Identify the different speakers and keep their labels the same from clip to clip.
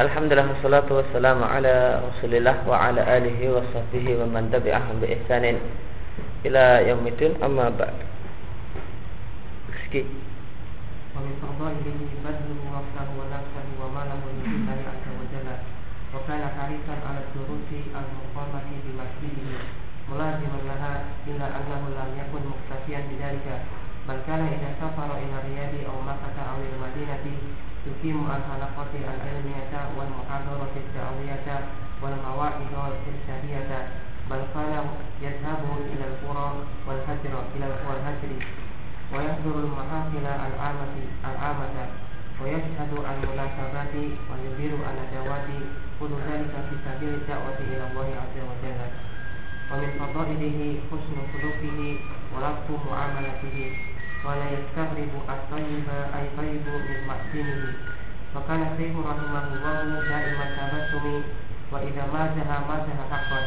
Speaker 1: Alhamdulillah wassalatu wassalamu ala Rasulillah wa ala alihi wa sahbihi wa man tabi'ahum bi ihsanin ila yaumil amma ba'd. Sikit.
Speaker 2: ومن فضائله بذله وقته ونفسه وماله لله عز وجل وكان حريصا على الدروس المقامة بمسجده ملازما لها إلا أنه لم يكن مكتفيا بذلك بل كان إذا سافر إلى الرياض أو مكة أو المدينة يقيم الحلقات العلمية والمحاضرة الدعوية والمواعظ الإرشادية بل كان يذهب إلى القرى والهجر إلى الهجر ويحضر المحافل العامة العامة ويشهد المناسبات ويدير الندوات كل ذلك في سبيل الدعوة إلى الله عز وجل. ومن فضائله حسن سلوكه ولطف معاملته. ولا يستغرب الطيب أي طيب من محسنه وكان الشيخ رحمه الله دائما التبسم وإذا مازح مازح حقا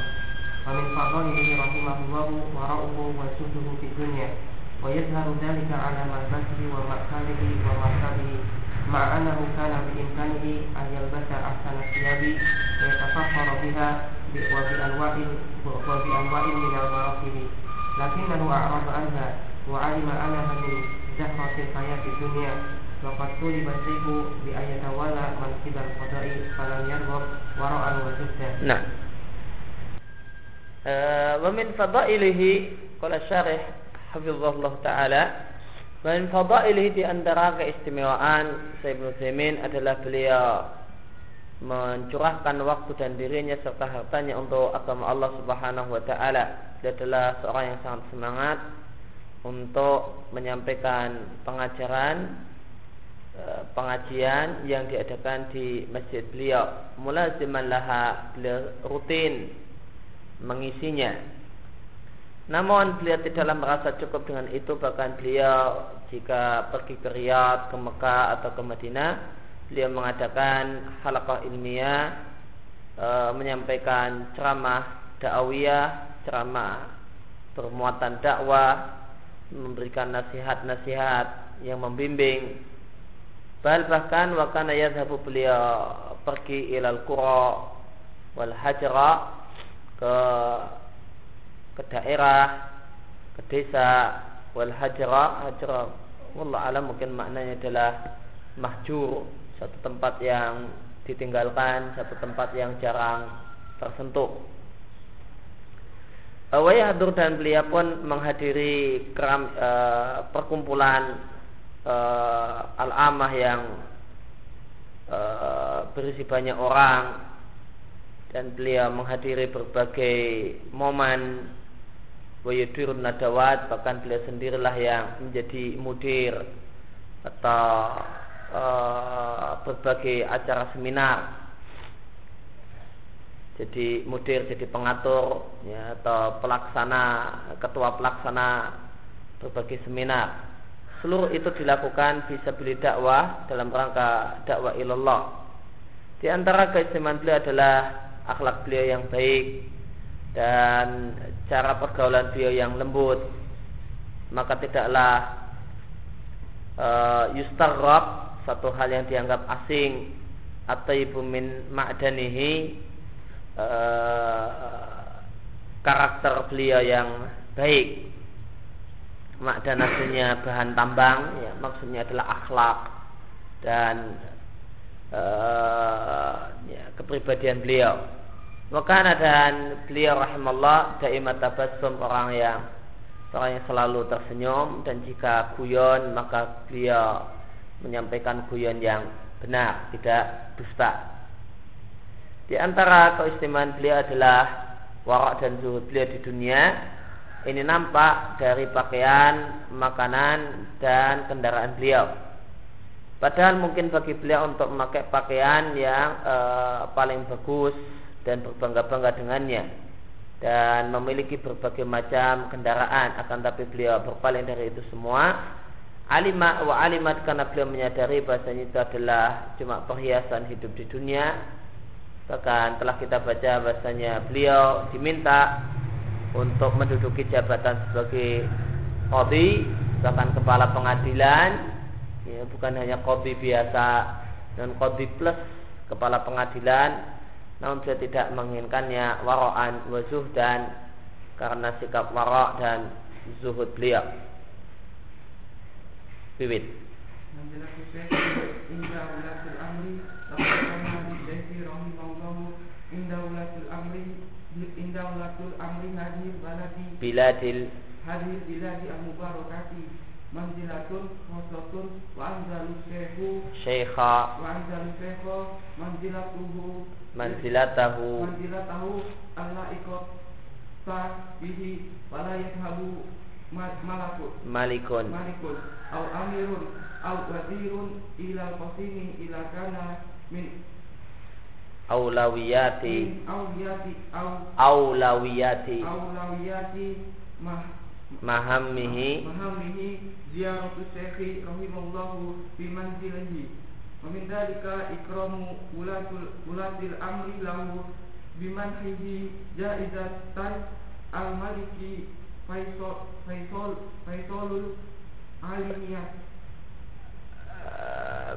Speaker 2: ومن فضائله رحمه الله وراؤه وسده في الدنيا ويظهر ذلك على ملبسه ومأكله ومركبه مع أنه كان بإمكانه أن يلبس أحسن الثياب ويتفخر بها وبأنواع وبأنواع من المراكب لكنه أعرض عنها وعلم أنها من زهرة الحياة الدنيا وقد طلب الشيخ بأن يتولى منصب القضاء فلم يرغب وراء وزهدا
Speaker 1: نعم ومن فضائله قال الشارح حفظه الله تعالى ومن فضائله di antara keistimewaan Sayyid Ibnu adalah beliau mencurahkan waktu dan dirinya serta hartanya untuk agama Allah Subhanahu wa taala. Dia adalah seorang yang sangat semangat untuk menyampaikan pengajaran e, pengajian yang diadakan di masjid beliau. Mulaziman laha beliau rutin mengisinya. Namun beliau tidaklah merasa cukup dengan itu bahkan beliau jika pergi ke Riyadh, ke Mekah atau ke Madinah beliau mengadakan halaqah ilmiah e, menyampaikan ceramah dakwiyah, ceramah bermuatan dakwah, memberikan nasihat-nasihat yang membimbing. Bahal bahkan wakana yadhabu beliau pergi ilal qura wal hajra ke ke daerah, ke desa wal hajra, hajra wallah alam mungkin maknanya adalah mahjur satu tempat yang ditinggalkan, satu tempat yang jarang tersentuh. Hadur dan beliau pun menghadiri keram, e, perkumpulan e, al-amah yang e, berisi banyak orang dan beliau menghadiri berbagai momen wayadirun nadawat bahkan beliau sendirilah yang menjadi mudir atau Eh, berbagai acara seminar. Jadi mudir, jadi pengatur, ya, atau pelaksana, ketua pelaksana berbagai seminar. Seluruh itu dilakukan bisa beli dakwah dalam rangka dakwah ilallah. Di antara keistimewaan beliau adalah akhlak beliau yang baik dan cara pergaulan beliau yang lembut. Maka tidaklah uh, yustarrab satu hal yang dianggap asing atau ibu min ma'danihi uh, karakter beliau yang baik makdan aslinya bahan tambang ya maksudnya adalah akhlak dan uh, ya, kepribadian beliau maka dan beliau rahimallah daimat tabassum orang yang orang yang selalu tersenyum dan jika guyon maka beliau menyampaikan guyon yang benar, tidak dusta. Di antara keistimewaan beliau adalah warak dan zuhud beliau di dunia. Ini nampak dari pakaian, makanan, dan kendaraan beliau. Padahal mungkin bagi beliau untuk memakai pakaian yang e, paling bagus dan berbangga-bangga dengannya dan memiliki berbagai macam kendaraan akan tapi beliau berpaling dari itu semua Alimah wa alimat karena beliau menyadari bahasanya itu adalah cuma perhiasan hidup di dunia. Bahkan telah kita baca bahasanya beliau diminta untuk menduduki jabatan sebagai kodi, bahkan kepala pengadilan, ya, bukan hanya kodi biasa dan kodi plus kepala pengadilan namun beliau tidak menginginkannya waraan wa dan karena sikap warok dan zuhud beliau. Bibit. Biladil.
Speaker 3: Hadir biladi al-mubarakati wa anzalu syekhu wa anzalu syekha manzilatuhu
Speaker 1: manzilatahu.
Speaker 3: manzilatahu Allah ikut ta bihi wala malakut.
Speaker 1: Malikun.
Speaker 3: Malikun. Au amirun au wazirun ila qasimi ila kana min
Speaker 1: aulawiyati. Aulawiyati
Speaker 3: aulawiyati. Mah
Speaker 1: mahamihi
Speaker 3: mahamihi ziyaratu syekhi rahimallahu fi manzilihi. Wa min dalika ikramu ulatul ulatil amri lahu bimanhihi jaizatan al maliki faisal faisal faisalul alimiyah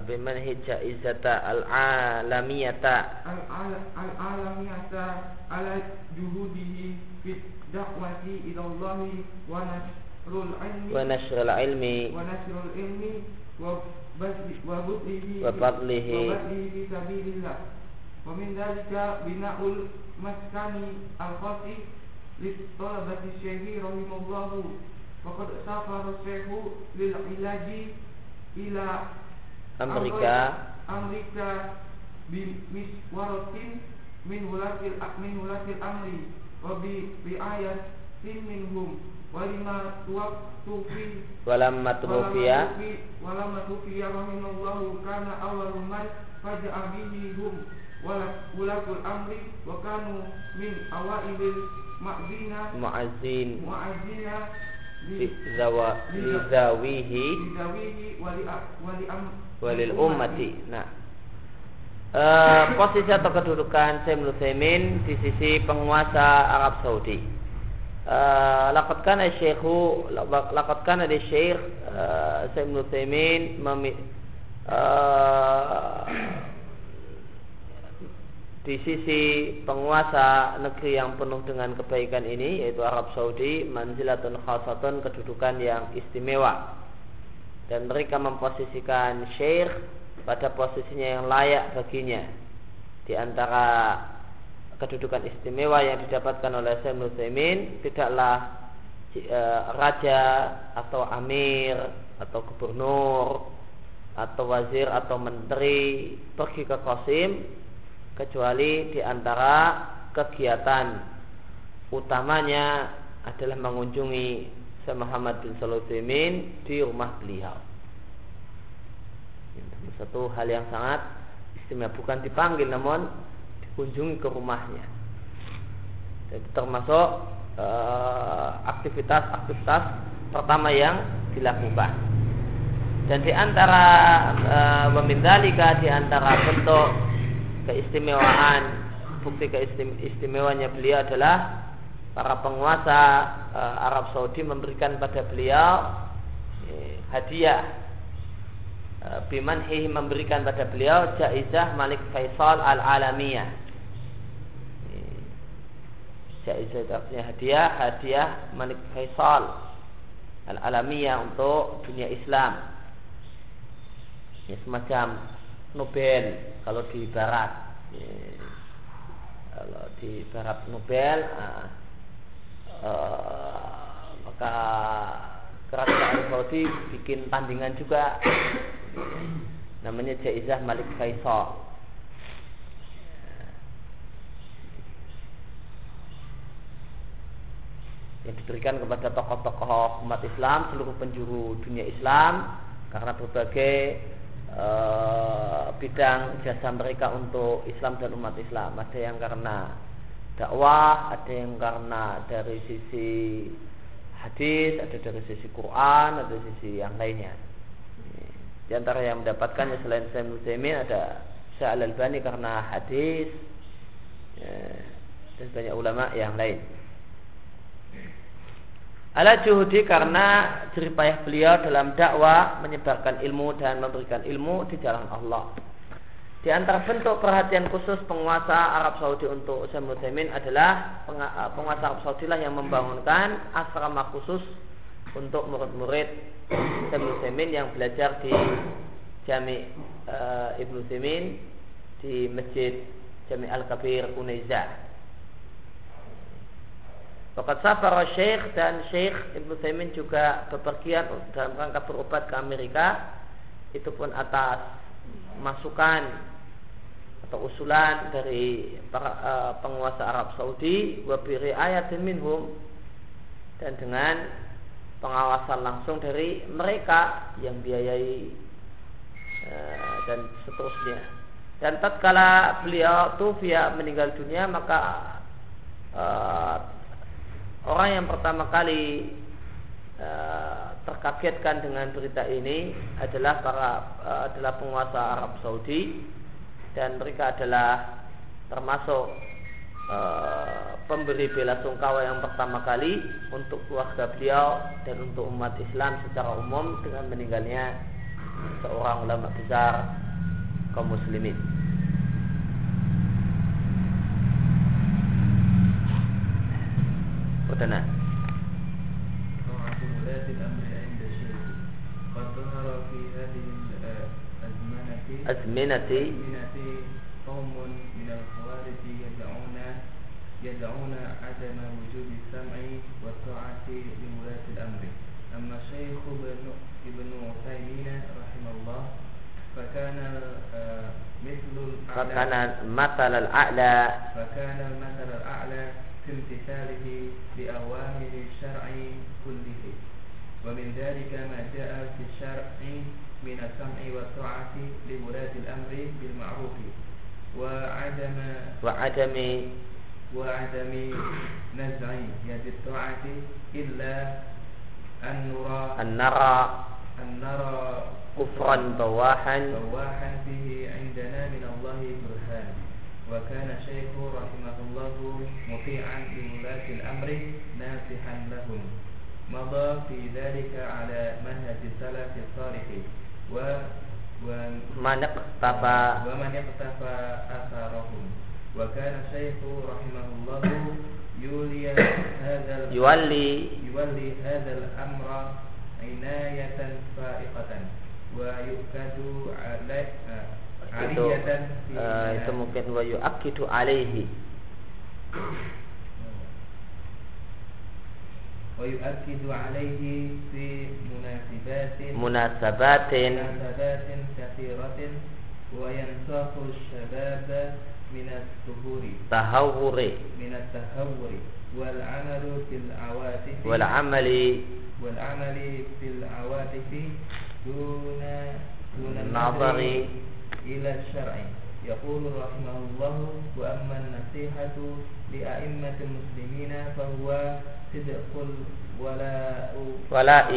Speaker 1: bimanhi jaizata al alamiyata
Speaker 3: al alamiyata ala juhudihi fit dakwati ila Allah wa nasrul ilmi.
Speaker 1: Wa nasrul ilmi.
Speaker 3: Wa nasrul ilmi wa budlihi
Speaker 1: wa fadlihi
Speaker 3: fi sabilillah. Wa min dalika bina'ul maskani al-khasi li talabati syekhi rahimahullahu. Faqad safara syekhu lil ilaji ila
Speaker 1: Amerika.
Speaker 3: Amerika bi miswaratin min hulatil min hulatil amri wa bi ayat minhum walima tuwaktu fi
Speaker 1: walamma tuwfiya.
Speaker 3: walamma tuwfiya rahimallahu kana awwalu man faja'a hum walatul amri wa kanu min awailil ma'zina
Speaker 1: mu'azzin.
Speaker 3: mu'azzina
Speaker 1: li zawa li zawihi.
Speaker 3: wali wali am
Speaker 1: walil ummati nah uh, posisi atau kedudukan Syekh Nusaimin di sisi penguasa Arab Saudi. Uh, Lakat kana syekhu Lakat kana di syekh uh, Syekh di sisi penguasa negeri yang penuh dengan kebaikan ini yaitu Arab Saudi manzilatun khasatun kedudukan yang istimewa dan mereka memposisikan syekh pada posisinya yang layak baginya. Di antara kedudukan istimewa yang didapatkan oleh Syekh Nusaimin tidaklah e, raja atau amir atau gubernur atau wazir atau menteri pergi ke Qasim kecuali di antara kegiatan utamanya adalah mengunjungi Syekh Muhammad bin Sulaiman di rumah beliau. Satu hal yang sangat istimewa bukan dipanggil namun dikunjungi ke rumahnya. Jadi termasuk eh, aktivitas-aktivitas uh, pertama yang dilakukan. Dan di antara uh, memindalika di antara bentuk keistimewaan bukti keistimewanya beliau adalah para penguasa uh, Arab Saudi memberikan pada beliau hadiah Eh, bimanhihi memberikan pada beliau jaizah Malik Faisal Al-Alamiyah. Jaizah artinya hadiah, hadiah Malik Faisal Al-Alamiyah untuk dunia Islam. Ini semacam Nobel kalau di barat. Kalau di barat Nobel, uh, uh, maka kerajaan Saudi bikin tandingan juga. Namanya Jaizah Malik Faisal. Yang diberikan kepada tokoh-tokoh umat Islam seluruh penjuru dunia Islam karena berbagai uh, bidang jasa mereka untuk Islam dan umat Islam. Ada yang karena dakwah ada yang karena dari sisi hadis ada dari sisi Quran ada dari sisi yang lainnya di antara yang mendapatkannya selain Syekh Muslimin ada Syekh Al-Albani karena hadis ya, dan banyak ulama yang lain. Ala juhudi karena jeripayah beliau dalam dakwah menyebarkan ilmu dan memberikan ilmu di jalan Allah. Di antara bentuk perhatian khusus penguasa Arab Saudi untuk Syekh Muslimin adalah eh, penguasa Arab Saudi lah yang membangunkan asrama khusus untuk murid-murid Syekh Muslimin yang belajar di Jami uh, Ibnu Simin di Masjid Jami Al-Kabir Unaiza. Fakat safar Syekh dan Syekh Ibnu Taimin juga bepergian dalam rangka berobat ke Amerika itu pun atas masukan atau usulan dari para uh, penguasa Arab Saudi wabiri ayatin minhum dan dengan pengawasan langsung dari mereka yang biayai uh, dan seterusnya. Dan tatkala beliau via meninggal dunia maka uh, orang yang pertama kali terkagetkan dengan berita ini adalah para uh, adalah penguasa Arab Saudi dan mereka adalah termasuk e, pemberi bela sungkawa yang pertama kali untuk keluarga beliau dan untuk umat Islam secara umum dengan meninggalnya seorang ulama besar kaum muslimin. Perdana. أزمنة.
Speaker 4: قوم من الخوارج يدعون يدعون عدم وجود السمع والطاعة لولاة الأمر. أما الشيخ ابن عثيمين رحمه الله فكان مثل
Speaker 1: فكان المثل الأعلى.
Speaker 4: فكان المثل الأعلى في امتثاله لأوامر الشرع كله. ومن ذلك ما جاء في الشرع من السمع والطاعة لولاة الأمر بالمعروف وعدم
Speaker 1: وعدم
Speaker 4: وعدم نزع يد الطاعة إلا أن نرى
Speaker 1: أن نرى
Speaker 4: أن نرى
Speaker 1: كفرا بواحا.
Speaker 4: بواحا فيه عندنا من الله برهان. وكان شيخ رحمه الله مطيعا لولاة الأمر ناصحا لهم مضى في ذلك على منهج السلف الصالح.
Speaker 1: wa wa
Speaker 4: manak tafa wa manak tafa asarahum. Wa kana syaikhu
Speaker 1: rahimahullahu
Speaker 4: yulia hadzal yuwalli. Yuwalli hadzal amra inayatan fa'iqatan.
Speaker 1: Wa yukadu eh, itu aliyatan eh, itu mungkin wa yuakidu alaihi.
Speaker 4: ويؤكد عليه في مناسبات
Speaker 1: مناسبات
Speaker 4: مناسبات كثيرة وينصاف الشباب من السهور
Speaker 1: تهور.
Speaker 4: من التهور. والعمل في العواطف.
Speaker 1: والعمل.
Speaker 4: والعمل في العواطف دون دون
Speaker 1: النظر
Speaker 4: إلى الشرع. يقول رحمه الله وأما النصيحة لأئمة المسلمين فهو صدق الولاء
Speaker 1: ولاء.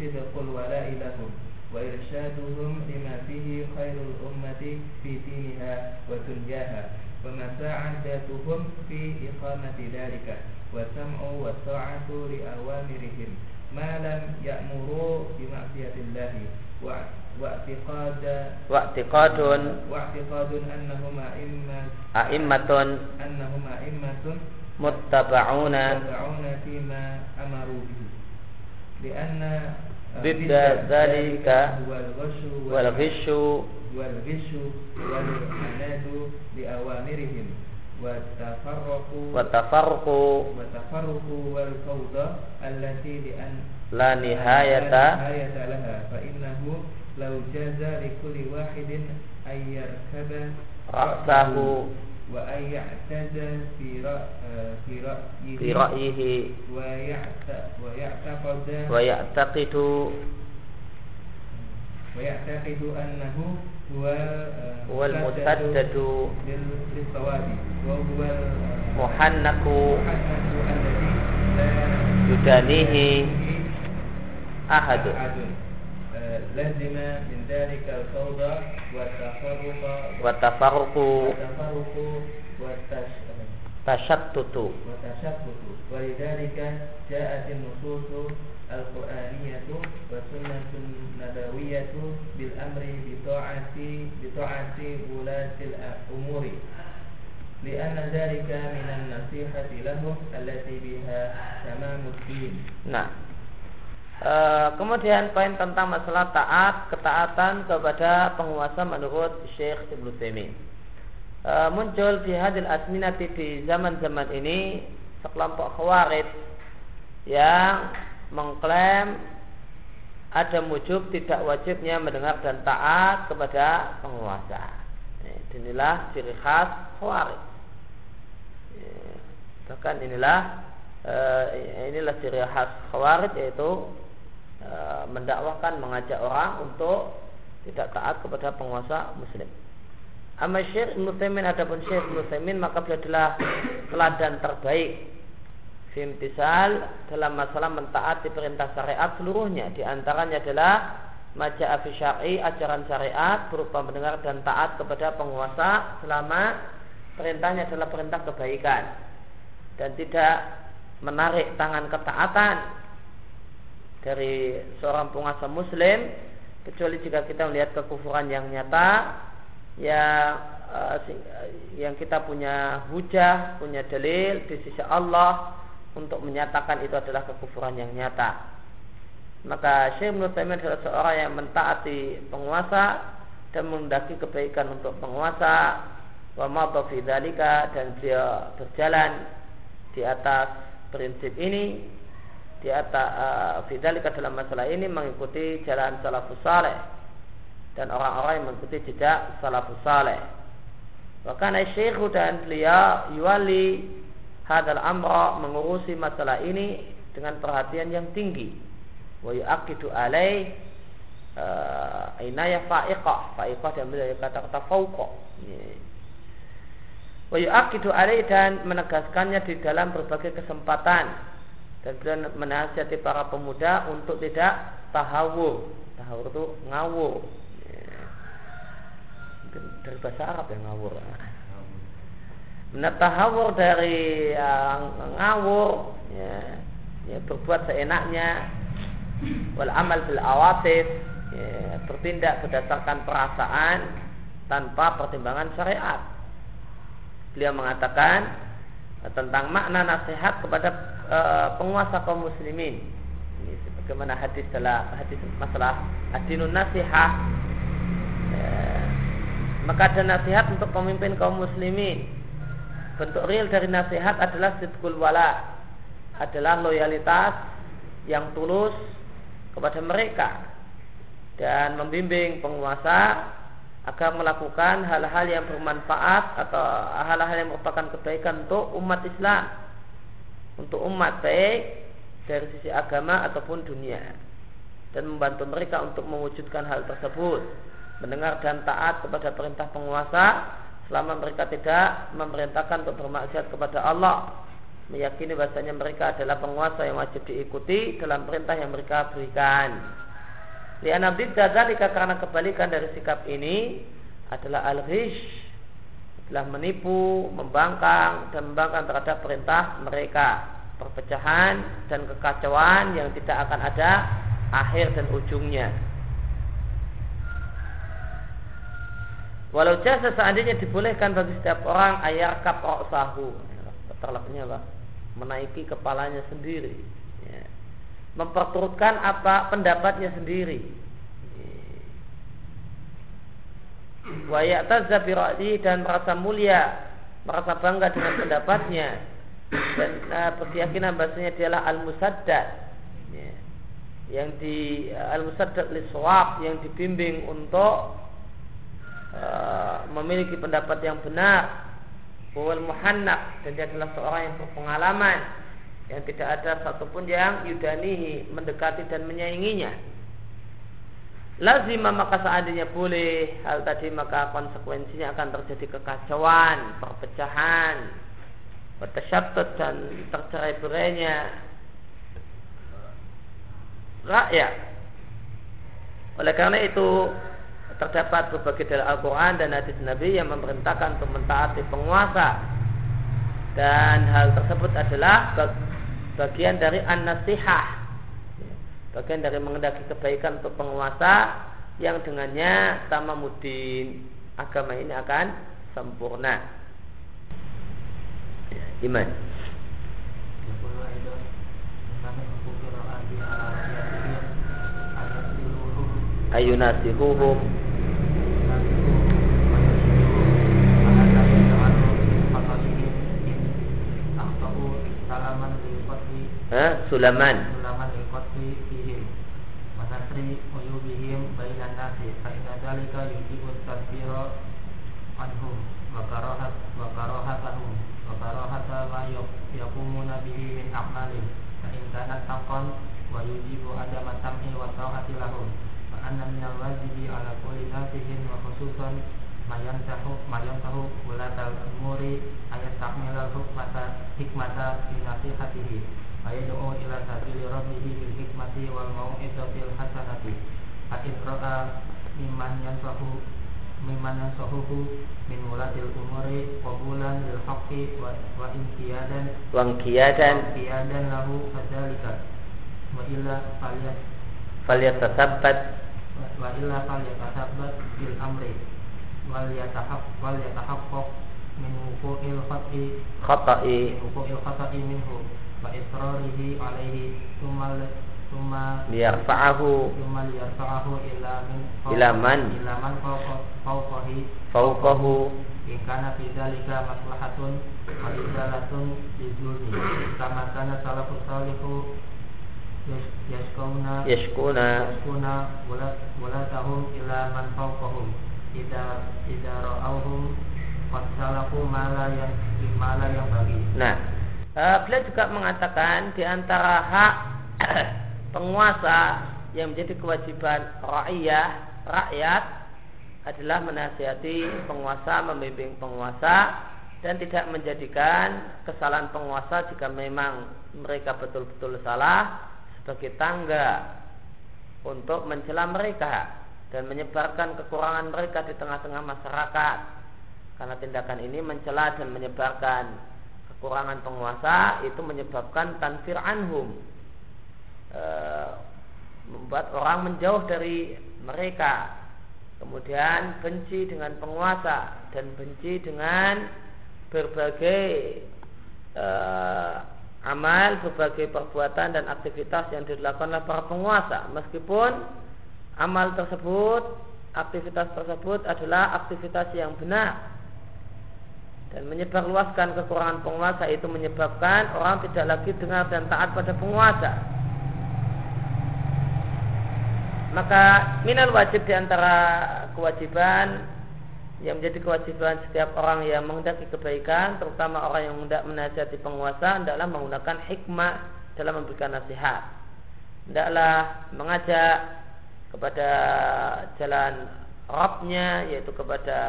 Speaker 4: صدق الولاء لهم وإرشادهم لما فيه خير الأمة في دينها ودنياها ومساعدتهم في إقامة ذلك والسمع والطاعة لأوامرهم ما لم يأمروا بمعصية الله. واعتقاد
Speaker 1: واعتقاد
Speaker 4: واعتقاد أنهم أئمة
Speaker 1: أئمة
Speaker 4: أنهم أئمة
Speaker 1: متبعون
Speaker 4: متبعون فيما أمروا به لأن
Speaker 1: ضد ذلك
Speaker 4: هو الغش
Speaker 1: والغش
Speaker 4: والغش والعناد لأوامرهم والتفرق
Speaker 1: والتفرق
Speaker 4: والتفرق والفوضى التي لأن
Speaker 1: لا نهاية
Speaker 4: لا نهاية لها فإنه لو جاز لكل واحد أن يركب
Speaker 1: رأسه
Speaker 4: وأن يعتد في في رأيه
Speaker 1: في رأيه
Speaker 4: ويعتقد
Speaker 1: ويعتقد
Speaker 4: ويعتقد أنه هو
Speaker 1: هو المسدد
Speaker 4: للصواب وهو
Speaker 1: محنك
Speaker 4: الذي لا
Speaker 1: يدانيه أحد
Speaker 4: لزم من ذلك الفوضى والتفرق
Speaker 1: والتفرق
Speaker 4: والتفرق والتش
Speaker 1: tasyattutu
Speaker 4: وتشبث ولذلك جاءت النصوص القرآنية والسنة النبوية بالأمر بطاعة بطاعة ولاة الأمور لأن ذلك من النصيحة لهم التي بها تمام الدين.
Speaker 1: Nah, e, kemudian poin tentang masalah taat, ketaatan kepada penguasa menurut Syekh Ibnu Taimin. E, muncul di hadil asminati di zaman-zaman ini sekelompok khawarij yang mengklaim ada mujub tidak wajibnya mendengar dan taat kepada penguasa. Inilah ciri khas khawarij bahkan inilah uh, inilah ciri khas khawarij yaitu uh, mendakwakan mengajak orang untuk tidak taat kepada penguasa muslim. Amma Syekh Ibn adapun Syekh Ibn maka beliau adalah teladan terbaik Fimtisal dalam masalah mentaati perintah syariat seluruhnya. Di antaranya adalah Maja'a fi syar'i ajaran syariat berupa mendengar dan taat kepada penguasa selama perintahnya adalah perintah kebaikan dan tidak menarik tangan ketaatan dari seorang penguasa muslim kecuali jika kita melihat kekufuran yang nyata yang uh, yang kita punya hujah, punya dalil di sisi Allah untuk menyatakan itu adalah kekufuran yang nyata. Maka Syekh Ibnu adalah seorang yang mentaati penguasa dan mendaki kebaikan untuk penguasa wa madha dan dia berjalan di atas prinsip ini di atas uh, dalam masalah ini mengikuti jalan salafus saleh dan orang-orang yang mengikuti jejak salafus saleh. Bahkan Syekh dan beliau yuali hadal amra mengurusi masalah ini dengan perhatian yang tinggi. Wa yu'aqidu alaih uh, inayah fa'iqah. Fa'iqah dan beliau kata-kata fauqa. Wa yu'aqidu alaih dan menegaskannya di dalam berbagai kesempatan dan beliau menasihati para pemuda untuk tidak tahawur. Tahawur itu ngawur. Dari bahasa Arab yang ngawur. Menatahawur dari uh, ngawur, ya, ya, berbuat seenaknya, wal amal bil awatif, ya, bertindak berdasarkan perasaan tanpa pertimbangan syariat beliau mengatakan tentang makna nasihat kepada e, penguasa kaum muslimin. Ini sebagaimana hadis dalam hadis masalah adinun nasihah. Maka ada nasihat untuk pemimpin kaum muslimin. Bentuk real dari nasihat adalah sidqul wala, adalah loyalitas yang tulus kepada mereka. Dan membimbing penguasa agar melakukan hal-hal yang bermanfaat atau hal-hal yang merupakan kebaikan untuk umat Islam. Untuk umat baik dari sisi agama ataupun dunia. Dan membantu mereka untuk mewujudkan hal tersebut mendengar dan taat kepada perintah penguasa selama mereka tidak memerintahkan untuk bermaksiat kepada Allah. Meyakini bahasanya mereka adalah penguasa yang wajib diikuti dalam perintah yang mereka berikan. Liana bidda dalika karena kebalikan dari sikap ini adalah al-ghish adalah menipu, membangkang dan membangkang terhadap perintah mereka. Perpecahan dan kekacauan yang tidak akan ada akhir dan ujungnya. Walau jasa seandainya dibolehkan bagi setiap orang ayar kap sahu, terlebihnya apa? Menaiki kepalanya sendiri memperturutkan apa pendapatnya sendiri. Wa ya'tazza dan merasa mulia, merasa bangga dengan pendapatnya dan uh, berkeyakinan bahasanya dialah al-musaddad ya. yang di uh, al-musaddad liswab yang dibimbing untuk uh, memiliki pendapat yang benar. Wal muhannab dan dia adalah seorang yang berpengalaman yang tidak ada satupun yang yudanihi mendekati dan menyainginya. Lazima maka seandainya boleh hal tadi maka konsekuensinya akan terjadi kekacauan perpecahan bertasyatut dan tercerai berainya rakyat. Oleh karena itu terdapat berbagai dalam Al-Quran dan hadis Nabi yang memerintahkan untuk mentaati penguasa. Dan hal tersebut adalah bagian dari an-nasihah. Bagian dari mengendaki kebaikan untuk penguasa yang dengannya tamamudin agama ini akan sempurna. Iman. Ayunasihuhum Sulaman.
Speaker 2: Sulaman liqatli fihim. Wa nasri uyubihim bainan nasi. Fa inna dzalika yujibu anhum wa karahat wa karahatahum wa karahata ma yaqumuna bihi min a'malin. Fa in kanat taqan wa yujibu adama sam'i wa ta'ati lahum. Fa anna min al-wajibi ala kulli nasihin wa khususan mayantahu mayantahu wulatal umuri ayat takmilal hukmata hikmata fi nasihatihi ayad'u ila sabili rabbihi bil hikmati wal mau'izatil hasanati. Fa ra'a mimman yansahu mimman yansahuhu min mulatil umuri qabulan lil haqqi wa wa inqiyadan
Speaker 1: wa inqiyadan
Speaker 2: inqiyadan lahu fadzalika. Wa illa falyat
Speaker 1: falyatasabbat
Speaker 2: wa illa falyatasabbat bil amri. Wal wa israrihi alaihi thumma thumma
Speaker 1: liyarfa'ahu.
Speaker 2: Thumma liyarfa'ahu ila min
Speaker 1: ila man?
Speaker 2: ila man fawqahi.
Speaker 1: Fawqahu.
Speaker 2: In kana fi dzalika maslahatun wa izalatun bizulmi kama kana salafus salihu yashkuna
Speaker 1: yashkuna
Speaker 2: yashkuna walatahum ila man fawqahum. Idza idza ra'awhum wasalaku mala yang mala yang bagi.
Speaker 1: Nah Uh, beliau juga mengatakan di antara hak penguasa yang menjadi kewajiban rakyat rakyat adalah menasihati penguasa, membimbing penguasa dan tidak menjadikan kesalahan penguasa jika memang mereka betul-betul salah sebagai tangga untuk mencela mereka dan menyebarkan kekurangan mereka di tengah-tengah masyarakat. Karena tindakan ini mencela dan menyebarkan kekurangan penguasa itu menyebabkan tanfir anhum. E, membuat orang menjauh dari mereka. Kemudian benci dengan penguasa dan benci dengan berbagai e, amal berbagai perbuatan dan aktivitas yang dilakukan oleh para penguasa. Meskipun amal tersebut aktivitas tersebut adalah aktivitas yang benar dan menyebarluaskan kekurangan penguasa itu menyebabkan orang tidak lagi dengar dan taat pada penguasa. Maka minal wajib di antara kewajiban yang menjadi kewajiban setiap orang yang menghendaki kebaikan, terutama orang yang hendak menasihati penguasa, hendaklah menggunakan hikmah dalam memberikan nasihat. Hendaklah mengajak kepada jalan Rabbnya yaitu kepada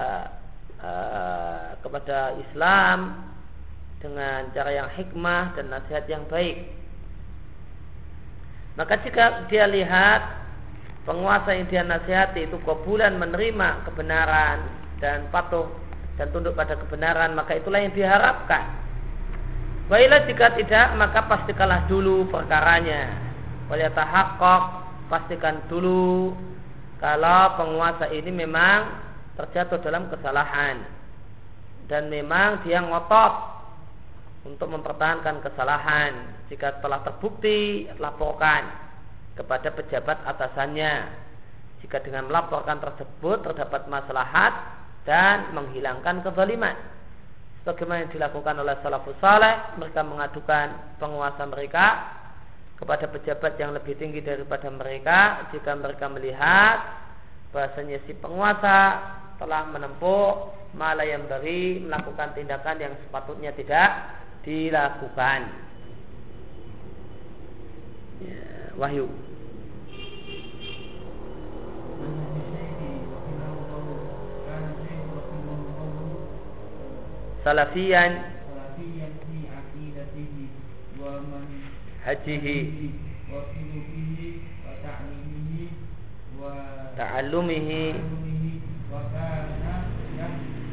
Speaker 1: Eh, kepada Islam dengan cara yang hikmah dan nasihat yang baik. Maka jika dia lihat penguasa yang dia nasihati itu kebulan menerima kebenaran dan patuh dan tunduk pada kebenaran, maka itulah yang diharapkan. Baiklah jika tidak, maka pastikanlah dulu perkaranya. Waliyatahaqqaq, pastikan dulu kalau penguasa ini memang terjatuh dalam kesalahan. Dan memang dia ngotot untuk mempertahankan kesalahan. Jika telah terbukti laporkan kepada pejabat atasannya. Jika dengan melaporkan tersebut terdapat maslahat dan menghilangkan kezaliman. Sebagaimana yang dilakukan oleh salafus saleh mereka mengadukan penguasa mereka kepada pejabat yang lebih tinggi daripada mereka. Jika mereka melihat bahasanya si penguasa telah menempuh malah yang beri melakukan tindakan yang sepatutnya tidak dilakukan. Ya, wahyu. Salafiyan hajihi wa ta'allumihi yuhadziru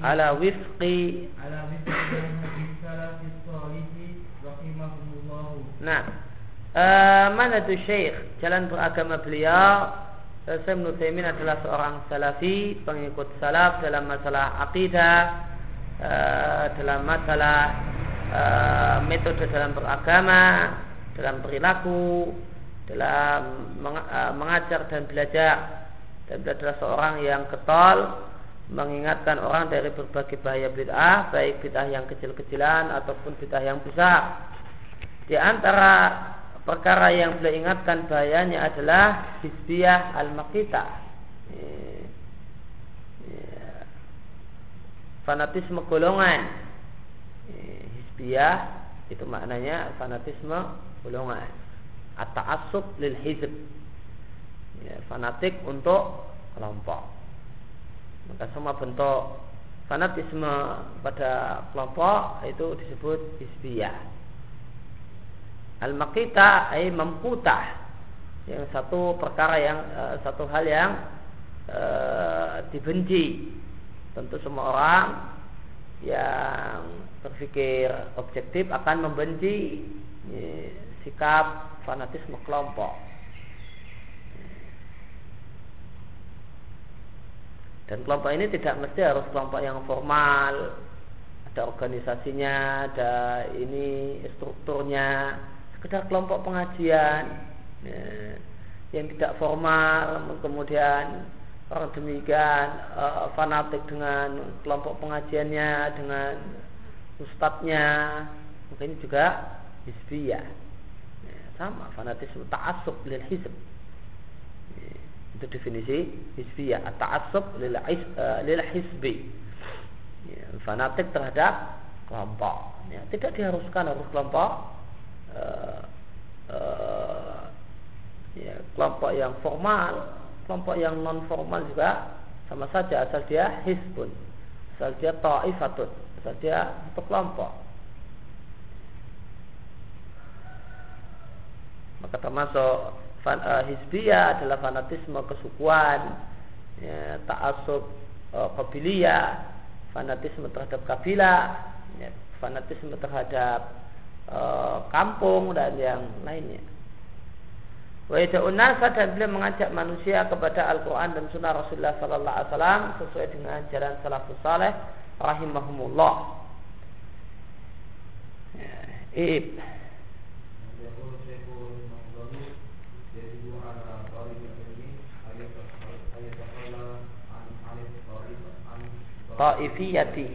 Speaker 1: ala wifqi.
Speaker 2: Ala
Speaker 1: nah uh, mana tu syekh? Jalan beragama beliau Saya Ibn adalah seorang salafi pengikut salaf dalam masalah akidah uh, dalam masalah uh, metode dalam beragama dalam perilaku dalam mengajar dan belajar. Dan beliau adalah seorang yang ketol mengingatkan orang dari berbagai bahaya bid'ah, baik bid'ah yang kecil-kecilan ataupun bid'ah yang besar. Di antara perkara yang beliau ingatkan bahayanya adalah hisbiyah al-maqita. Fanatisme golongan. Hisbiyah itu maknanya fanatisme golongan. At-ta'assub lil hizb. fanatik untuk kelompok maka semua bentuk fanatisme pada kelompok itu disebut isbiyah al-maqita ay mamkutah yang satu perkara yang uh, satu hal yang uh, dibenci. Tentu semua orang yang berpikir objektif akan membenci ya, sikap fanatisme kelompok Dan kelompok ini tidak mesti harus kelompok yang formal, ada organisasinya, ada ini strukturnya, sekedar kelompok pengajian ya, yang tidak formal, kemudian orang demikian uh, fanatik dengan kelompok pengajiannya, dengan ustadznya, mungkin juga hizbiyah. Ya, sama fanatisme ta'asub lil hizb itu definisi hisbiyah at-ta'assub lil, uh, lil hisbi ya, fanatik terhadap kelompok. Ya, tidak diharuskan harus kelompok uh, uh, ya, kelompok yang formal kelompok yang non formal juga sama saja asal dia hisbun asal dia ta'ifatun asal dia satu kelompok. Maka termasuk Fan, uh, hizbiyah adalah fanatisme kesukuan, ya, ta'asub uh, kabiliyah, fanatisme terhadap kabilah, ya, fanatisme terhadap uh, kampung dan yang lainnya. Wa unasa dan beliau mengajak manusia kepada Al-Quran dan Sunnah Rasulullah Sallallahu Alaihi Wasallam sesuai dengan ajaran salafus saleh rahimahumullah. Ya, taifiyati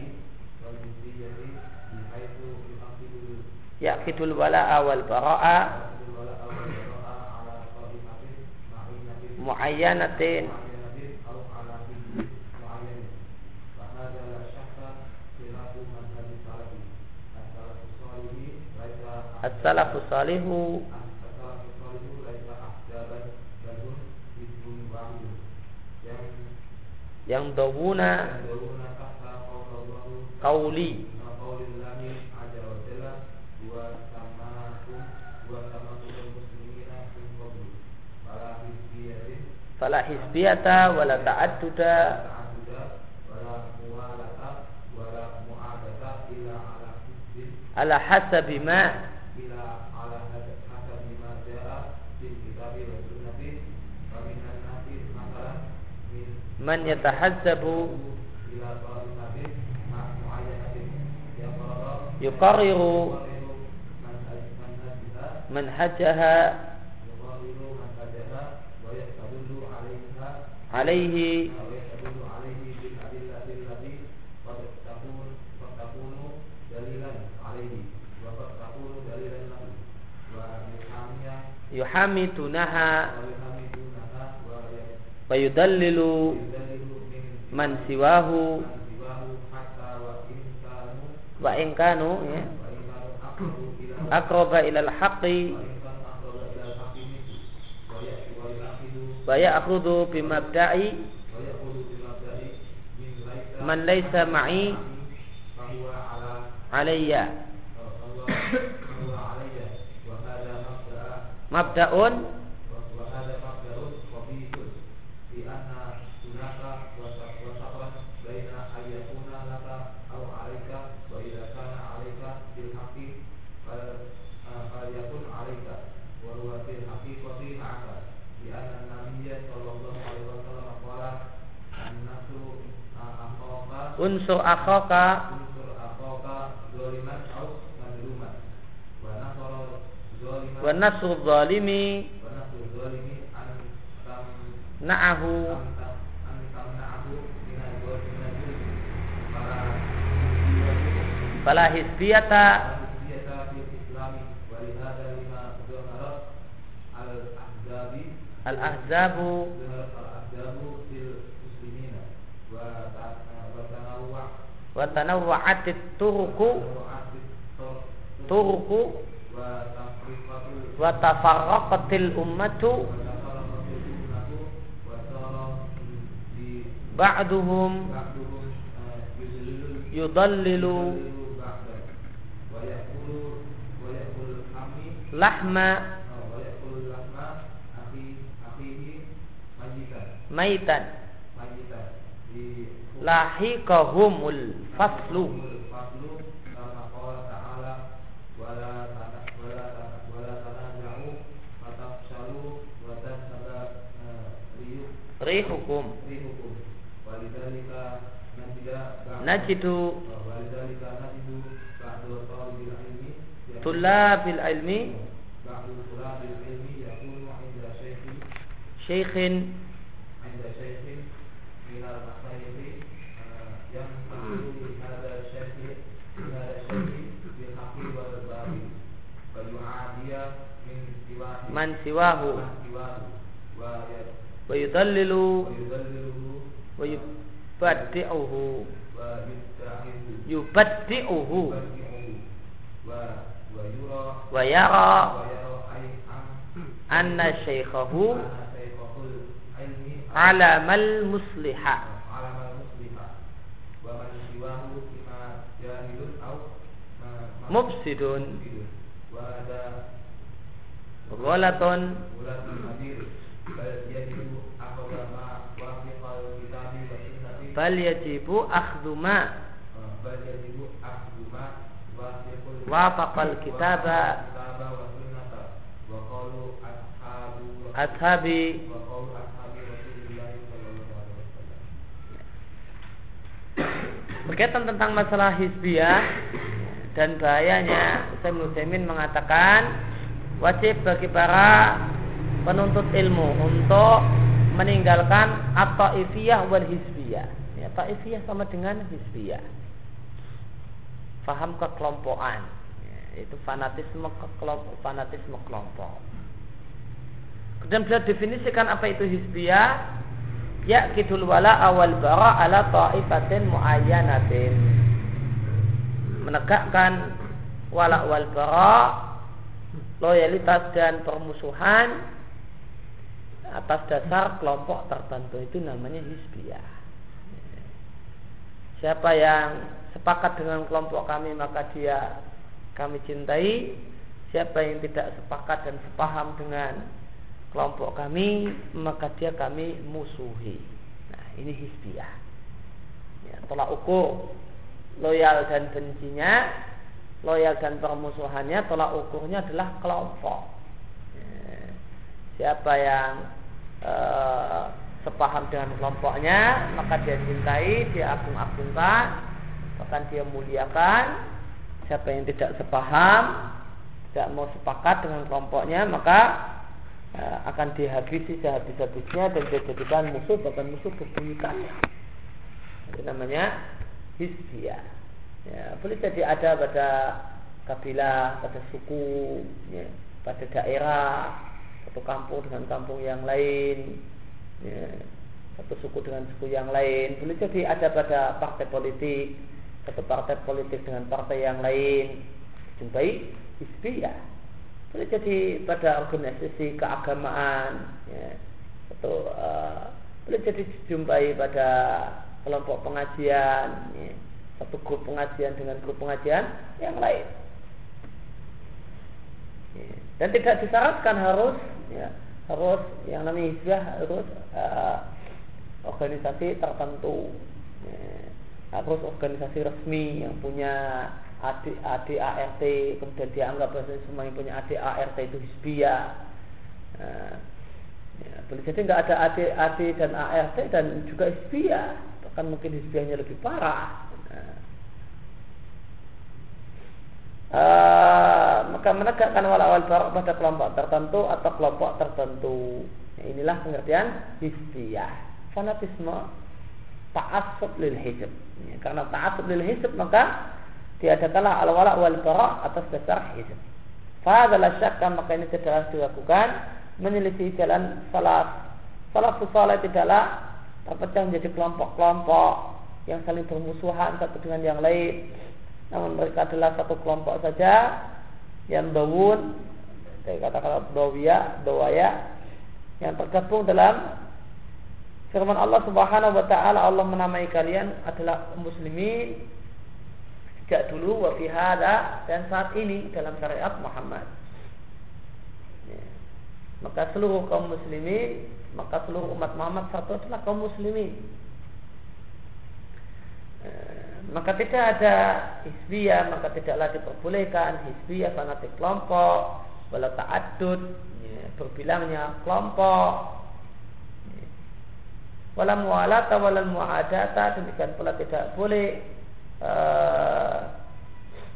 Speaker 1: yaqidul wala'a wal bara'a muayyanatin as-salafus salihu yang dawuna kauli. Fala hisbiyata wala ta'adduda ala hasabi ma. Man yatahazzabu yuqarriru manhajaha alaihi yuhamidunaha wa yudallilu man siwahu wa in kanu ya. Aqraba ila al-haqqi wa ya'khudhu bimabda'i. Man laysa ma'i alayya. Mabda'un unsur akhaka wa nasru zalimi na'ahu. fala hisbiyata al-ahzabu وتنوعت الطرق طرق وتفرقت الأمة بعضهم يضلل لحم ميتا. Lahiqahumul faslu rihukum najidu tulabil ilmi syekhin man siwahu wa yudallilu wa yubaddi'uhu yubaddi'uhu wa yara anna shaykhahu ghalatun. Bal yajibu akhdhu ma. Wafaqal kitaba. Ashabi. Berkaitan tentang masalah hizbiyah dan bahayanya Ustaz Muslimin mengatakan wajib bagi para penuntut ilmu untuk meninggalkan at-taifiyah wal hizbiyah. Ya, taifiyah sama dengan hizbiyah. Faham kekelompokan, ya, itu fanatisme kelompok, fanatisme kelompok. Kemudian beliau definisikan apa itu hizbiyah. Ya kidul wala awal bara ala ta'ifatin muayyanatin. Menegakkan wala wal bara loyalitas dan permusuhan atas dasar kelompok tertentu itu namanya hizbiyah. Siapa yang sepakat dengan kelompok kami maka dia kami cintai. Siapa yang tidak sepakat dan sepaham dengan kelompok kami maka dia kami musuhi. Nah ini hizbiyah. Ya, tolak ukur loyal dan bencinya, loyal dan permusuhannya, tolak ukurnya adalah kelompok. Ya, siapa yang e, sepaham dengan kelompoknya maka dia cintai, dia agung-agungkan, bahkan dia muliakan. Siapa yang tidak sepaham, tidak mau sepakat dengan kelompoknya maka Eh, akan dihabisi sehabis-habisnya dan dijadikan musuh bahkan musuh bebuyutan. Itu namanya hizbiyah. Ya, boleh jadi ada pada kabilah, pada suku, ya, pada daerah, satu kampung dengan kampung yang lain, ya, satu suku dengan suku yang lain. Boleh jadi ada pada partai politik, satu partai politik dengan partai yang lain. Jumpai hizbiyah boleh jadi pada organisasi keagamaan ya. atau uh, boleh jadi dijumpai pada kelompok pengajian ya, satu grup pengajian dengan grup pengajian yang lain. Ya, dan tidak disyaratkan harus ya, harus yang namanya hizbah harus uh, organisasi tertentu. Ya, harus organisasi resmi yang punya adik ART kemudian dianggap bahwa semua yang punya adik ART itu hizbiyah. Nah, boleh. Jadi nggak ada adik adik dan ART dan juga hizbiyah. Bahkan mungkin hizbiyahnya lebih parah nah, uh, maka menegakkan wal-wal barak pada kelompok tertentu atau kelompok tertentu ya, inilah pengertian hizbiyah fanatisme ta'assub lil hizb ya, karena ta'assub lil hizb maka diadakanlah al-wala wal bara atas dasar hizb. Fadalah syakka maka ini tidak dilakukan menyelisih jalan salaf. Salaf saleh tidaklah terpecah menjadi kelompok-kelompok yang saling bermusuhan satu dengan yang lain. Namun mereka adalah satu kelompok saja yang bawun, saya katakan bawia, bawaya, yang tergabung dalam firman Allah Subhanahu wa taala Allah menamai kalian adalah muslimin sejak dulu wa hada dan saat ini dalam syariat Muhammad. Ya. Maka seluruh kaum muslimin, maka seluruh umat Muhammad satu adalah kaum muslimin. Ya. Maka tidak ada hisbiyah, maka tidaklah diperbolehkan hisbiyah fanatik kelompok, wala ta'addud, ya, berbilangnya kelompok, ya. wala mu'alata wala mu'adata demikian pula tidak boleh Eh,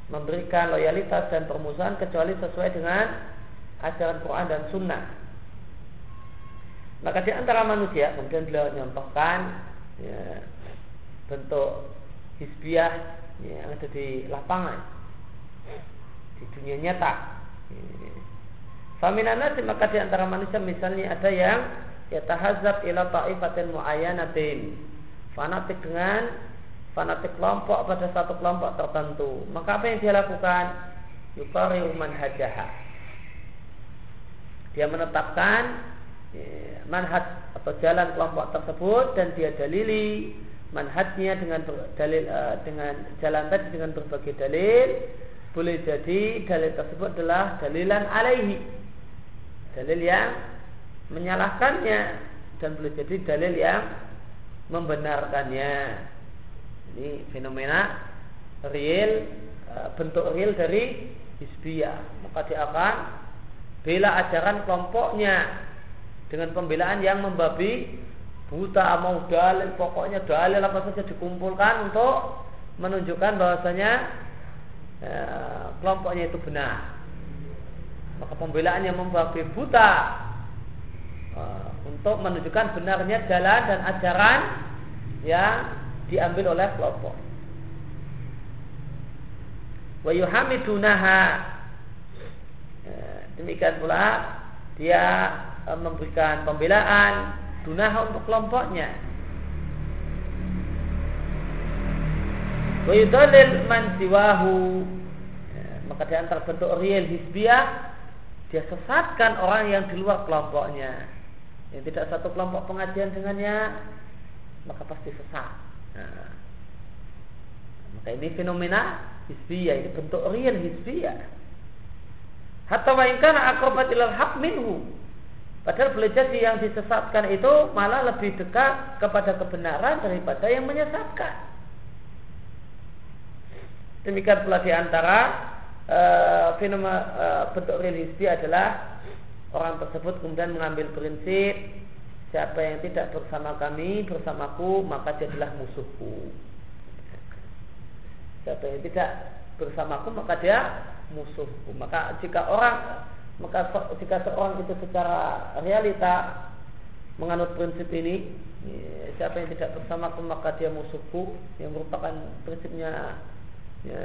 Speaker 1: memberikan loyalitas dan permusuhan kecuali sesuai dengan ajaran Quran dan Sunnah. Maka di antara manusia kemudian beliau mencontohkan ya, bentuk hisbiah ya, yang ada di lapangan di dunia nyata. Faminana maka di antara manusia misalnya ada yang ya tahazab ila ta'ifatin muayyanatin fanatik dengan fanatik kelompok pada satu kelompok tertentu. Maka apa yang dia lakukan? Yukariru manhajaha. Dia menetapkan ya, manhaj atau jalan kelompok tersebut dan dia dalili manhajnya dengan dalil uh, dengan jalan tadi dengan berbagai dalil boleh jadi dalil tersebut adalah dalilan alaihi dalil yang menyalahkannya dan boleh jadi dalil yang membenarkannya ini fenomena real e, bentuk real dari hisbiyah. Maka dia akan bela ajaran kelompoknya dengan pembelaan yang membabi buta mau dalil pokoknya dalil apa saja dikumpulkan untuk menunjukkan bahwasanya e, kelompoknya itu benar. Maka pembelaan yang buta e, untuk menunjukkan benarnya jalan dan ajaran yang diambil oleh kelompok. Wa yuhamidunaha ya, demikian pula dia e, memberikan pembelaan dunaha untuk kelompoknya. Wa man siwahu ya, maka di antara bentuk real hisbiyah dia sesatkan orang yang di luar kelompoknya yang tidak satu kelompok pengajian dengannya maka pasti sesat Nah, maka ini fenomena hisbiyah, ini bentuk real hisbiyah. Hatta wa inkana akrobat ilal haq minhu. Padahal boleh jadi yang disesatkan itu malah lebih dekat kepada kebenaran daripada yang menyesatkan. Demikian pula di antara uh, fenomena uh, bentuk real hisbi adalah orang tersebut kemudian mengambil prinsip Siapa yang tidak bersama kami, bersamaku, maka dia adalah musuhku. Siapa yang tidak bersamaku, maka dia musuhku. Maka jika orang, maka jika seorang itu secara realita menganut prinsip ini, ya, siapa yang tidak bersamaku, maka dia musuhku, yang merupakan prinsipnya ya,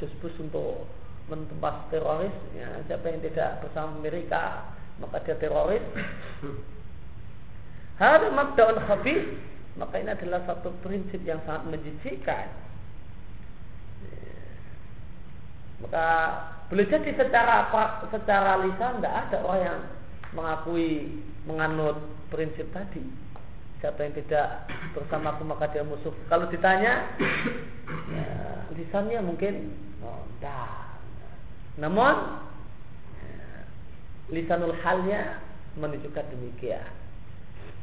Speaker 1: Jusbus untuk mentempas teroris. Ya, siapa yang tidak bersama Amerika, maka dia teroris. Hada mabda'un khabis maka ini adalah satu prinsip yang sangat menjijikkan. Maka boleh jadi secara secara lisan tidak ada orang yang mengakui menganut prinsip tadi. Siapa yang tidak bersama maka dia musuh. Kalau ditanya ya, lisannya mungkin oh, dah namun ya, lisanul halnya menunjukkan demikian.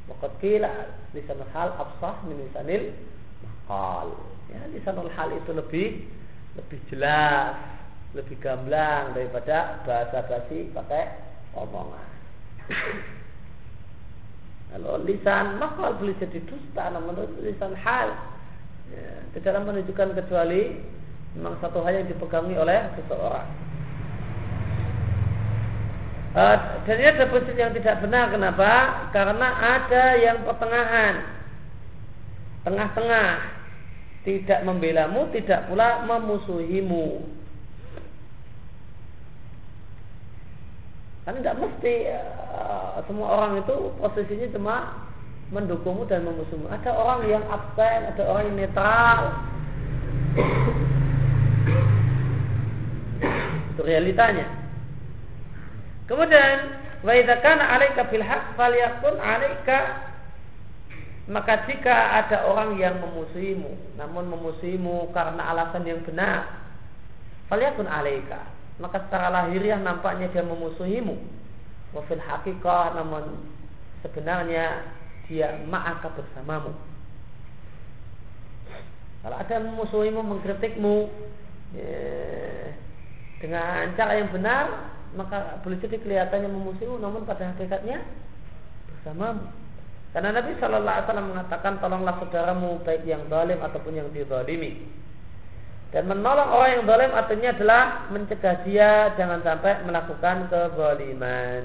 Speaker 1: Maka kila lisanul hal absah min lisanil hal ya lisanul hal itu lebih lebih jelas lebih gamblang daripada bahasa basi pakai omongan kalau lisan makal boleh jadi dusta namun lisan hal ya, tidak menunjukkan kecuali memang satu hal yang dipegangi oleh seseorang. Uh, dan ini ada prinsip yang tidak benar kenapa? Karena ada yang pertengahan tengah-tengah tidak membelamu, tidak pula memusuhimu. Kan tidak mesti uh, semua orang itu posisinya cuma mendukungmu dan memusuhmu. Ada orang yang absen, ada orang yang netral. Itu realitanya. Kemudian, wa idza kana 'alaika bil haqq falyakun 'alaika maka jika ada orang yang memusuhimu, namun memusuhimu karena alasan yang benar, falyakun 'alaika maka secara lahiriah nampaknya dia memusuhimu. Wafil hakikah namun sebenarnya dia ma'aka bersamamu. Kalau ada yang memusuhimu, mengkritikmu ya, dengan cara yang benar, maka boleh jadi kelihatannya memusuhimu, namun pada hakikatnya bersamamu. Karena Nabi Shallallahu Alaihi Wasallam mengatakan tolonglah saudaramu baik yang zalim ataupun yang dizalimi. Dan menolong orang yang zalim artinya adalah mencegah dia jangan sampai melakukan kezaliman.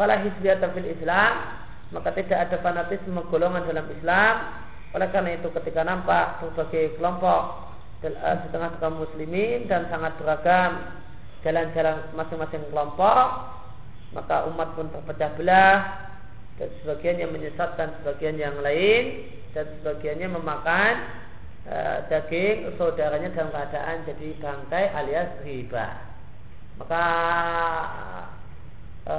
Speaker 1: Fala hisbiyata fil Islam, maka tidak ada fanatisme golongan dalam Islam. Oleh karena itu ketika nampak berbagai kelompok di tengah kaum muslimin dan sangat beragam jalan-jalan masing-masing kelompok, maka umat pun terpecah belah dan sebagian yang menyesatkan sebagian yang lain dan sebagiannya memakan e, daging saudaranya dalam keadaan jadi bangkai alias riba. Maka e,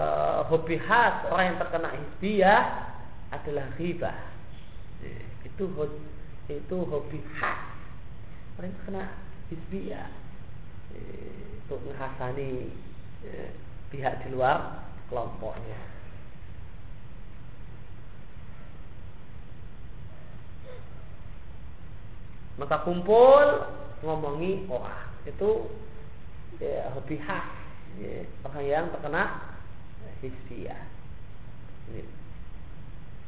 Speaker 1: hobi khas orang yang terkena hizbiyah adalah riba. Itu itu hobi khas orang yang terkena hizbiyah untuk menghasani pihak di luar kelompoknya. Maka kumpul ngomongi orang itu ya, hobi khas. Ya, orang yang terkena hizbiyah.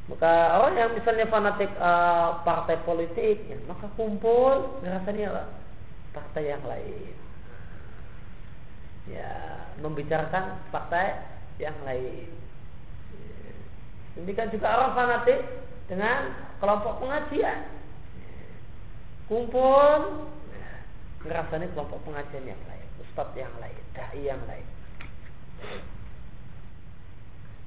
Speaker 1: Maka orang yang misalnya fanatik uh, partai politik ya, maka kumpul rasanya apa? partai yang lain. Ya membicarakan partai yang lain. Demikian juga orang fanatik dengan kelompok pengajian kumpul. Ngerasanya kelompok pengajian yang lain ustadz yang lain dai yang lain.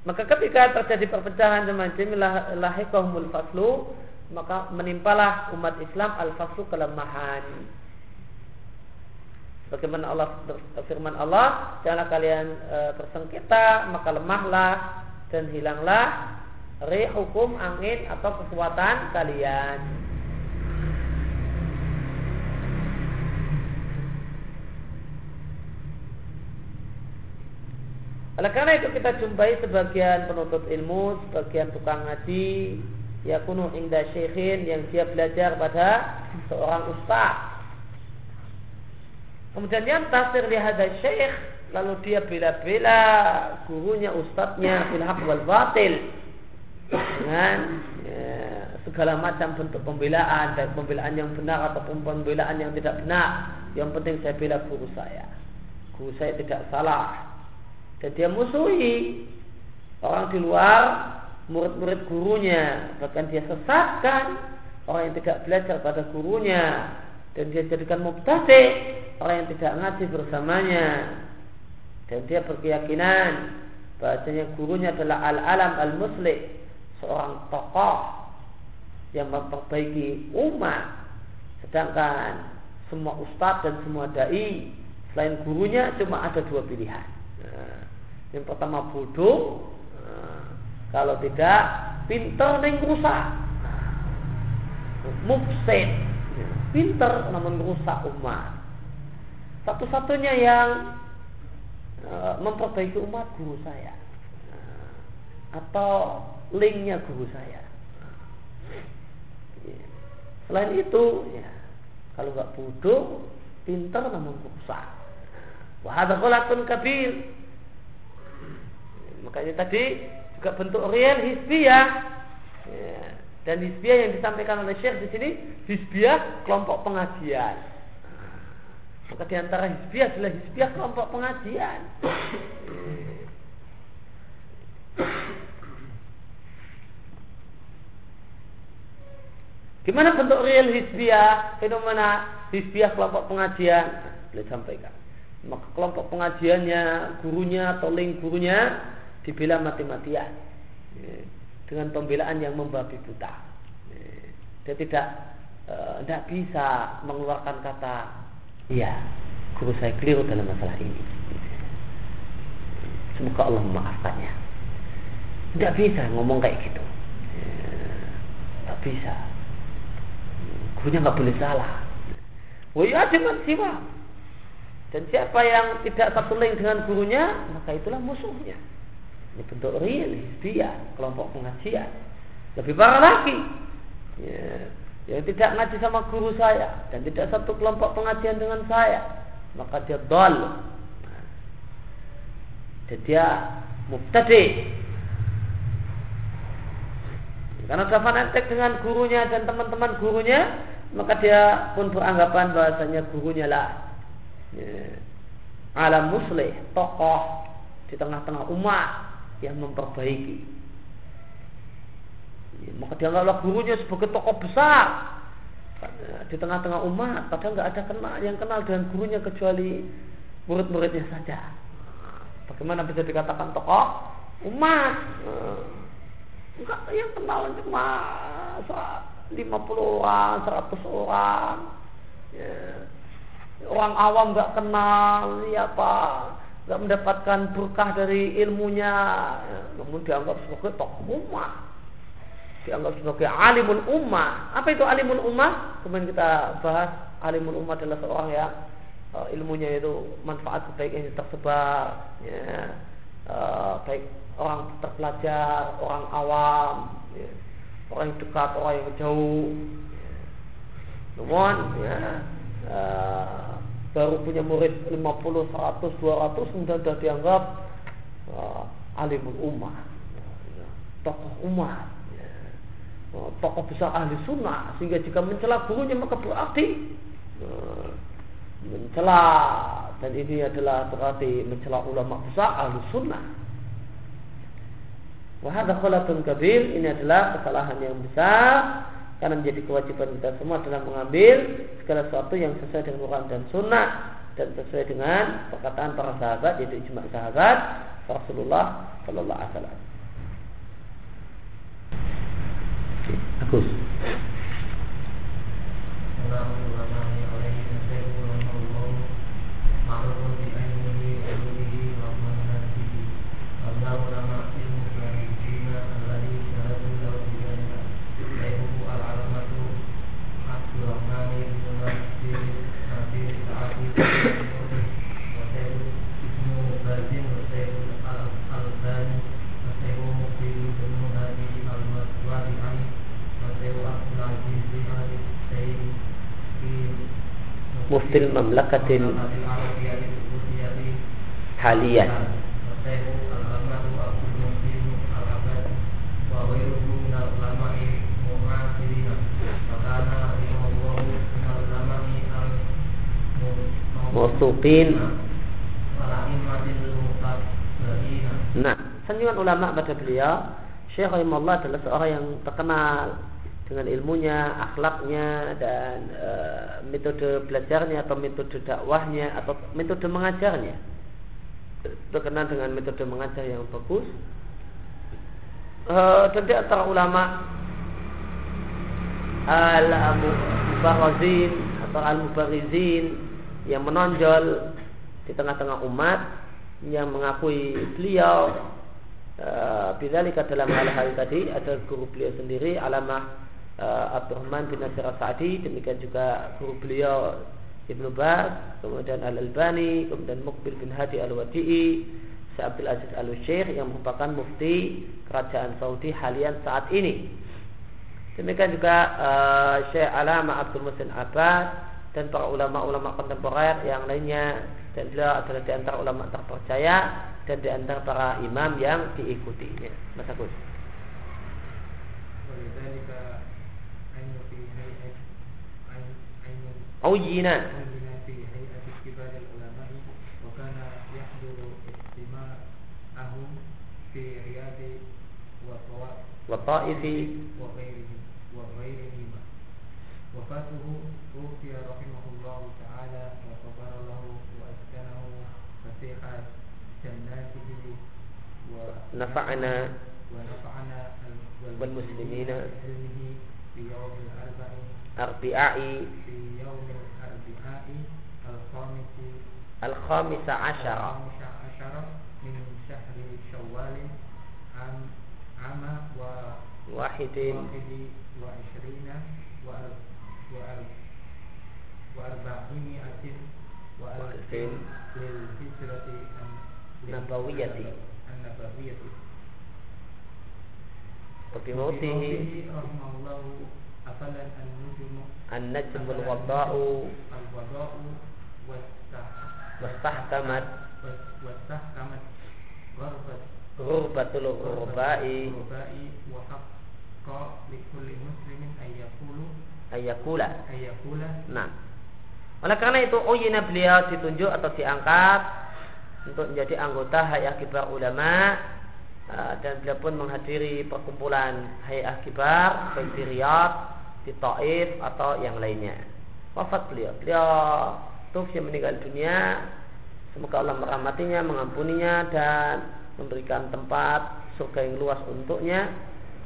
Speaker 1: Maka ketika terjadi perpecahan semacam lahikahumul faslu maka menimpalah umat Islam al-faslu kelemahan. Bagaimana Allah firman Allah, janganlah kalian e, tersengketa, maka lemahlah dan hilanglah re hukum angin atau kekuatan kalian. Oleh karena itu kita jumpai sebagian penuntut ilmu, sebagian tukang ngaji, ya kuno indah syekhin yang dia belajar pada seorang ustaz. Kemudian yang tafsir lihada syekh, lalu dia bela-bela gurunya, ustadznya, filhaq wal batil dengan ya, segala macam bentuk pembelaan dan pembelaan yang benar ataupun pembelaan yang tidak benar. Yang penting saya bela guru saya. Guru saya tidak salah dan dia musuhi. Orang di luar murid-murid gurunya. Bahkan dia sesatkan orang yang tidak belajar pada gurunya. Dan dia jadikan mubtadi orang yang tidak ngaji bersamanya. Dan dia berkeyakinan bahasanya gurunya adalah al-alam al-muslih seorang tokoh yang memperbaiki umat. Sedangkan semua ustadz dan semua dai Selain gurunya cuma ada dua pilihan. Nah, yang pertama bodoh, nah, kalau tidak pinter neng rusak. Mufsid, pinter namun rusak umat. Satu-satunya yang uh, memperbaiki umat guru saya uh, atau linknya guru saya. Selain itu, ya, kalau nggak bodoh, pinter namun rusak. Wahada kolakun kabir. Makanya tadi juga bentuk real hisbiyah. Ya. Dan hisbiyah yang disampaikan oleh Syekh di sini hisbiyah kelompok pengajian. Maka di antara hisbiyah adalah hisbiyah kelompok pengajian. Gimana bentuk real hisbiyah? Fenomena hisbiyah kelompok pengajian. Boleh sampaikan. Maka kelompok pengajiannya, gurunya atau link gurunya dibela mati-matian dengan pembelaan yang membabi buta. Dia tidak tidak e, bisa mengeluarkan kata iya guru saya keliru dalam masalah ini. Semoga Allah memaafkannya. Tidak bisa ngomong kayak gitu. Tidak bisa gurunya nggak boleh salah. Wa dengan siwa. Dan siapa yang tidak satu link dengan gurunya, maka itulah musuhnya. Ini bentuk real, dia kelompok pengajian. Lebih parah lagi. Ya, yang tidak ngaji sama guru saya dan tidak satu kelompok pengajian dengan saya, maka dia dol. Dan dia mubtadi. Karena sudah fanatik dengan gurunya dan teman-teman gurunya, maka dia pun beranggapan bahasanya gurunya lah ya, alam muslih, tokoh di tengah-tengah umat yang memperbaiki. Ya, maka dia dianggaplah gurunya sebagai tokoh besar di tengah-tengah umat, padahal nggak ada kenal yang kenal dengan gurunya kecuali murid-muridnya saja. Bagaimana bisa dikatakan tokoh umat? Enggak yang kenal cuma 50 orang, 100 orang. Ya. Orang awam nggak kenal siapa, nggak mendapatkan berkah dari ilmunya, ya. namun dianggap sebagai tokoh umat, dianggap sebagai alimul ummah. Apa itu alimul ummah? Kemudian kita bahas alimul ummah adalah seorang yang uh, ilmunya itu manfaat kebaikan tersebar, ya, uh, baik orang terpelajar, orang awam, ya, orang yang dekat, orang yang jauh. Ya. Namun ya, uh, baru punya murid 50, 100, 200 kemudian sudah dianggap uh, alimul ummah, ya, tokoh umat, ya, uh, tokoh besar ahli sunnah. Sehingga jika mencela gurunya maka berarti uh, mencela. Dan ini adalah berarti mencela ulama besar ahli sunnah. Wahada kholatun kabir. Ini adalah kesalahan yang besar karena menjadi kewajiban kita semua adalah mengambil segala sesuatu yang sesuai dengan Quran dan Sunnah dan sesuai dengan perkataan para sahabat yaitu ijma sahabat Rasulullah Shallallahu Alaihi Wasallam. Agus. Mamlakatin haliyan Musuqin Nah, sanjungan ulama pada beliau Syekh Rahimahullah adalah seorang yang terkenal dengan ilmunya, akhlaknya dan e, metode belajarnya atau metode dakwahnya atau metode mengajarnya. Terkenal dengan metode mengajar yang bagus. E, dan di antara ulama al mubarazin atau al mubarizin yang menonjol di tengah-tengah umat yang mengakui beliau uh, bidzalika dalam hal-hal tadi ada guru beliau sendiri alamah uh, Abdurrahman bin Nasir Sa'di demikian juga guru beliau Ibnu Baz kemudian Al Albani kemudian Mukbil bin Hadi Al Wadi'i Abdul Aziz Al Syekh yang merupakan mufti kerajaan Saudi halian saat ini demikian juga uh, Syekh Alama Abdul Musin Abbas dan para ulama-ulama kontemporer yang lainnya dan beliau adalah di antara ulama terpercaya dan di antara para imam yang diikutinya. Mas Agus. عينت في هيئة كبار العلماء وكان يحضر اجتماعهم في رياض وطائف وغيرهما
Speaker 4: وفاته توفي رحمه الله تعالى وصبر له وأسكنه فسيح جناته
Speaker 1: ونفعنا
Speaker 4: ونفعنا
Speaker 1: والمسلمين.
Speaker 4: بعلمه يوم الأربعاء
Speaker 1: أربعاء
Speaker 4: في يوم الأربعاء الخامس
Speaker 1: الخامس عشر
Speaker 4: الخامس عشر من شهر شوال عام عام و
Speaker 1: واحد
Speaker 4: واحد وعشرين وأربعين وأربعمائة وألفين للهجرة
Speaker 1: النبوية
Speaker 4: النبوية
Speaker 1: seperti mautihi an-najm
Speaker 4: al-wada'u wastahkamat. Rubatul rubai,
Speaker 1: ayakula.
Speaker 4: wa
Speaker 1: nah. Oleh karena itu uyina beliau ditunjuk atau diangkat untuk menjadi anggota hayah kibar ulama dan beliau pun menghadiri perkumpulan hayat kibar baik di Taif atau yang lainnya. Wafat beliau. Beliau tufi meninggal dunia. Semoga Allah merahmatinya, mengampuninya dan memberikan tempat surga yang luas untuknya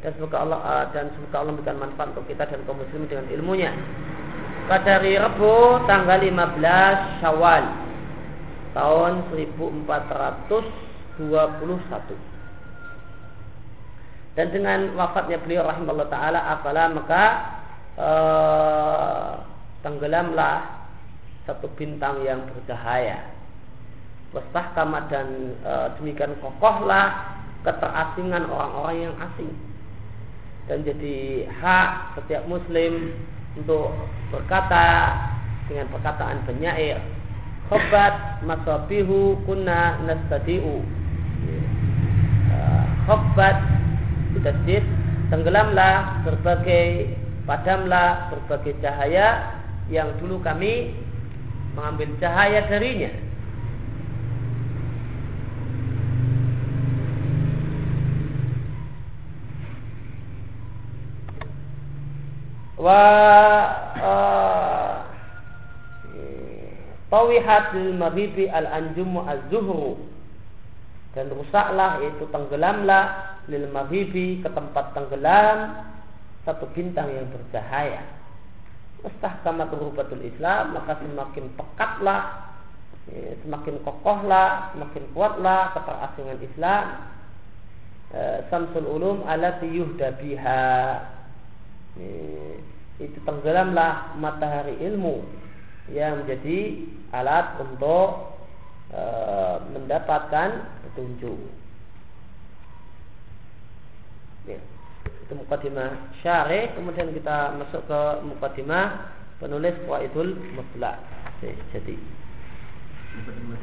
Speaker 1: dan semoga Allah uh, dan semoga Allah memberikan manfaat untuk kita dan kaum muslimin dengan ilmunya. Pada hari Rabu tanggal 15 Syawal tahun 1421. Dan dengan wafatnya beliau rahimahullah taala apalah maka uh, tenggelamlah satu bintang yang bercahaya. Wastah kamat dan e, demikian kokohlah keterasingan orang-orang yang asing. Dan jadi hak setiap muslim untuk berkata dengan perkataan penyair khobat masabihu kunna nastadiu. Uh, khobat tasdid tenggelamlah berbagai padamlah berbagai cahaya yang dulu kami mengambil cahaya darinya. Wa uh, tawihatil maghibi al anjumu az zuhru dan rusaklah yaitu tenggelamlah lil maghibi ke tempat tenggelam satu bintang yang bercahaya. Kama rubatul Islam maka semakin pekatlah ya, semakin kokohlah semakin kuatlah keterasingan Islam. E, Samsul Ulum alati yuhda biha. Itu tenggelamlah matahari ilmu yang menjadi alat untuk e, mendapatkan petunjuk. Ya. Itu mukadimah syarih, kemudian kita masuk ke mukadimah penulis Waidul Mutlak. Jadi mukadimah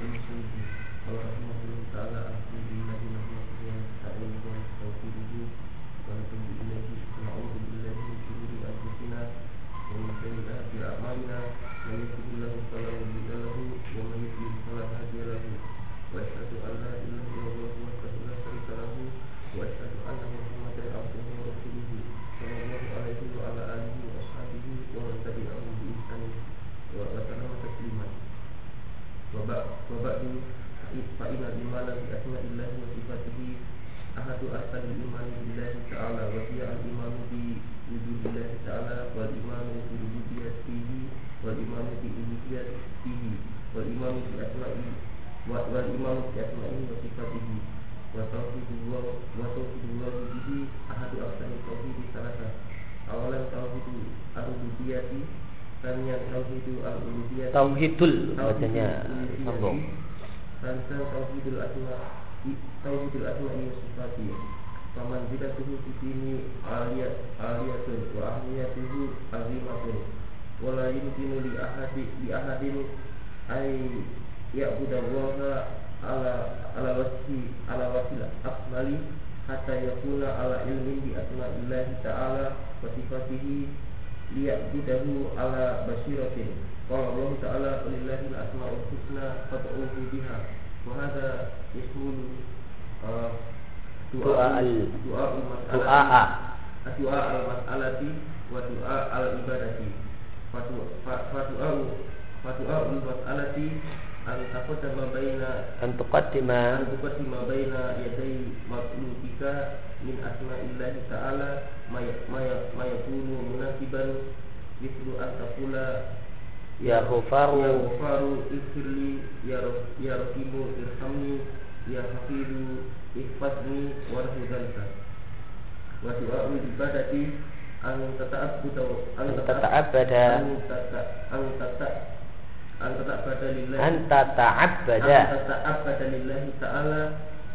Speaker 5: Tauhidul
Speaker 1: bacanya. Sambung.
Speaker 5: Saniyan tauhidul asma Tauhidul asma wa sifati Faman zidatuhu fi dini aliyat aliyatun wa ahliyatuhu azimatun Wala yumkinu li ahadi li ahadin ay ya'budallaha ala ala wajhi ala wajhi akmali hatta yakuna ala ilmin bi asma'illahi ta'ala wa sifatihi liya'budahu ala basiratin qala Allah ta'ala lillahi al-asma'ul husna fad'uhu biha wa hadha yashmulu uh,
Speaker 1: Doa al
Speaker 5: doa
Speaker 1: doa a.
Speaker 5: doa al mas'alati wa doa al ibadati fadu'a fadu'a fadu'a al mas'alati an taqaddama baina
Speaker 1: Tuqaddima
Speaker 5: an tuqaddima baina yaday matlubika min asma'illahi ta'ala ma ma ma yakunu munasiban mithlu an taqula.
Speaker 1: Ya
Speaker 5: ya
Speaker 1: ghafaru
Speaker 5: ghafaru ighfirli ya Rab- ya rahimu irhamni ya hafidu ihfazni warhu dzalika wa du'a'ul ibadati an tata'abbuda an
Speaker 1: An
Speaker 5: tata'ab-
Speaker 1: tata'abbada
Speaker 5: anta ta'abbada anta ta'abbada. Lillahi ta'ala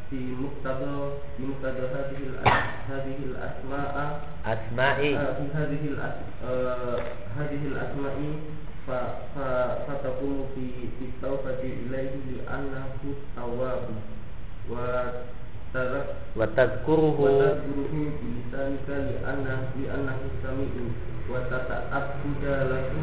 Speaker 5: bi muqtada bi muqtada hadhihi hadhihi asma'a.
Speaker 1: Asma'i.
Speaker 5: Ah, hadhihi hadhihi ah, asma'i fa fa takunu fi fi tawbati ilayhi li annahu tawwab. Wa tarak
Speaker 1: wa tadhkuruhu.
Speaker 5: wa tadhkuruhu bi lisanika li annahu li annahu
Speaker 1: wa
Speaker 5: tata'abbuda lahu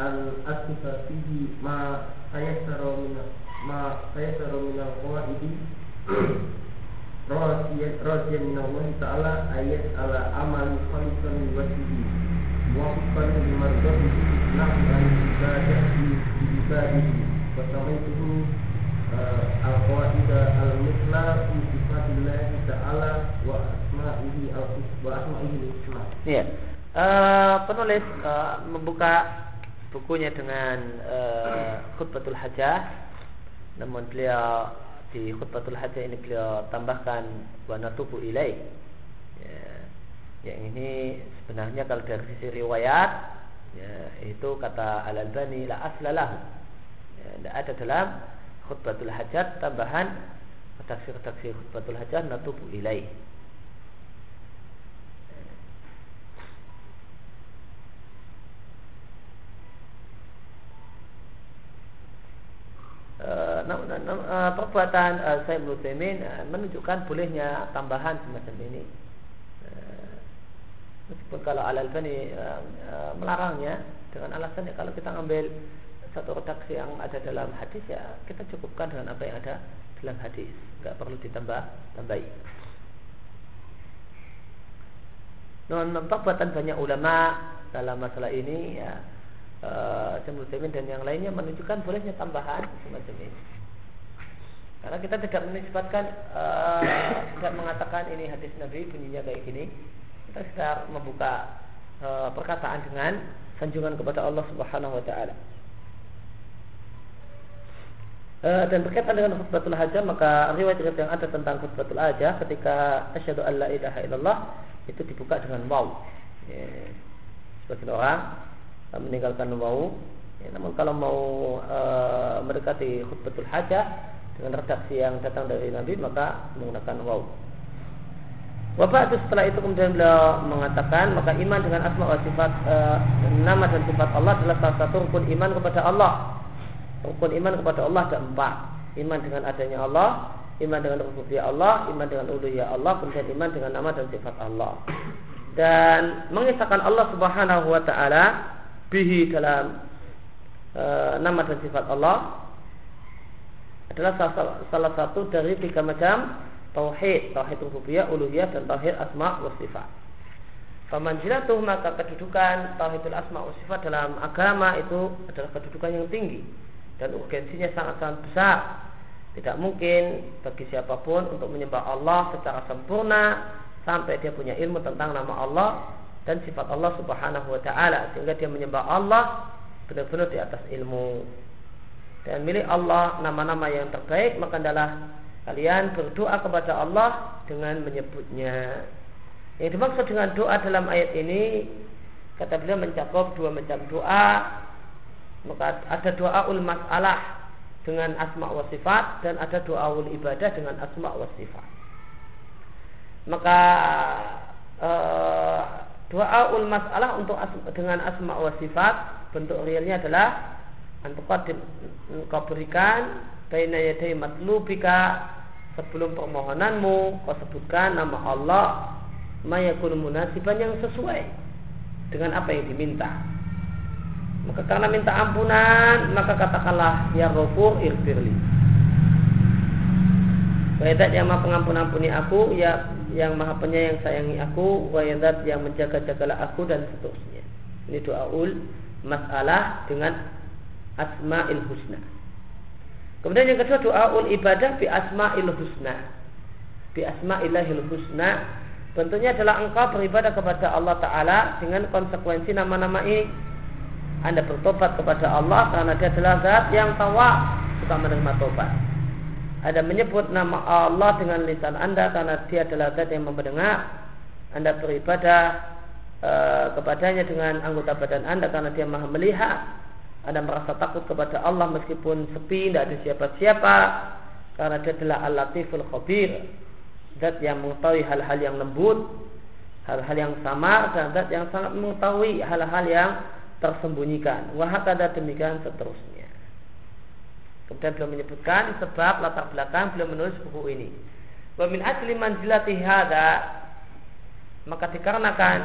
Speaker 1: an
Speaker 5: asifa ma saya min ma tayassara min al-qawaidi radiyan min Allah taala ayat ala amal kalisan wasihi muafkan di marga itu nak lahu an di bi ibadihi. Pertama itu eh, al-qawaida al-mithla fi sifatillah taala wa asma ini al-husna
Speaker 1: wa asma'ihi al-husna. Ya penulis uh, membuka bukunya dengan eh, khutbatul hajah. Namun beliau di khutbatul hajah ini beliau tambahkan wa natubu ilaih. Ya. Yang ini sebenarnya kalau dari sisi riwayat ya, itu kata Al Albani la aslalahu. Ya, tidak ada dalam khutbatul hajat tambahan redaksi-redaksi khutbatul hajat natubu ilaih. Eh, eh, perbuatan uh, Sayyid Nusaimin eh, menunjukkan bolehnya tambahan semacam ini. Eh, meskipun kalau Al Albani eh, eh, melarangnya dengan alasannya kalau kita ngambil satu redaksi yang ada dalam hadis ya kita cukupkan dengan apa yang ada dalam hadis, nggak perlu ditambah tambahi. Non perbuatan banyak ulama dalam masalah ini ya uh, dan yang lainnya menunjukkan bolehnya tambahan semacam ini. Karena kita tidak menisbatkan eh, tidak mengatakan ini hadis Nabi bunyinya kayak gini. Kita sedang membuka eh, perkataan dengan sanjungan kepada Allah Subhanahu wa taala. Eh, dan berkaitan dengan khutbatul hajah maka riwayat-riwayat yang ada tentang khutbatul hajah ketika asyhadu alla ilaha illallah itu dibuka dengan waw. Ya, sebagian orang eh, meninggalkan waw. Ya, namun kalau mau eh, mendekati khutbatul hajah dengan redaksi yang datang dari Nabi maka menggunakan waw. Wabah itu setelah itu kemudian beliau mengatakan maka iman dengan asma wa sifat e, nama dan sifat Allah adalah salah satu rukun iman kepada Allah. Rukun iman kepada Allah ada empat. Iman dengan adanya Allah, iman dengan rububiyah Allah, iman dengan uluhiyah Allah, kemudian iman dengan nama dan sifat Allah. Dan mengisahkan Allah Subhanahu wa taala bihi dalam e, nama dan sifat Allah adalah salah, satu dari tiga macam tauhid, tauhid rububiyah, uluhiyah dan tauhid asma wa sifat. Famanzilatuh maka kedudukan tauhidul asma wa sifat dalam agama itu adalah kedudukan yang tinggi dan urgensinya sangat-sangat besar. Tidak mungkin bagi siapa pun untuk menyembah Allah secara sempurna sampai dia punya ilmu tentang nama Allah dan sifat Allah Subhanahu wa taala sehingga dia menyembah Allah benar-benar di atas ilmu. Dan milik Allah nama-nama yang terbaik maka adalah kalian berdoa kepada Allah dengan menyebutnya. Yang dimaksud dengan doa dalam ayat ini kata beliau mencakup dua macam doa. Maka ada doa ul masalah dengan asma wa sifat dan ada doa ul ibadah dengan asma wa sifat. Maka uh, doa ul masalah untuk asma, dengan asma wa sifat bentuk realnya adalah antuqadim engkau berikan baina yaday matlubika sebelum permohonanmu kau sebutkan nama Allah mayakun munasiban yang sesuai dengan apa yang diminta. Maka karena minta ampunan, maka katakanlah ya Ghafur irfirli. Wayadat yang maha pengampun ampuni aku, ya yang maha penyayang sayangi aku, wayadat yang menjaga-jagalah aku dan seterusnya. Ini doa ul masalah dengan asma'il husna. Kemudian yang kedua doa ul ibadah bi asma'il husna. Bi asma'illahil husna Bentuknya adalah engkau beribadah kepada Allah Ta'ala dengan konsekuensi nama-nama ini. Anda bertobat kepada Allah karena dia adalah zat yang tawa suka menerima tobat. Anda menyebut nama Allah dengan lisan Anda karena dia adalah zat yang mendengar. Anda beribadah e, kepadanya dengan anggota badan Anda karena dia maha melihat. Anda merasa takut kepada Allah meskipun sepi, tidak ada siapa-siapa karena dia adalah al-latiful khabir zat yang mengetahui hal-hal yang lembut, hal-hal yang samar dan zat yang sangat mengetahui hal-hal yang tersembunyikan. Wahakada demikian seterusnya. Kemudian beliau menyebutkan sebab latar belakang beliau menulis buku ini. Wa min ajli manzilati maka dikarenakan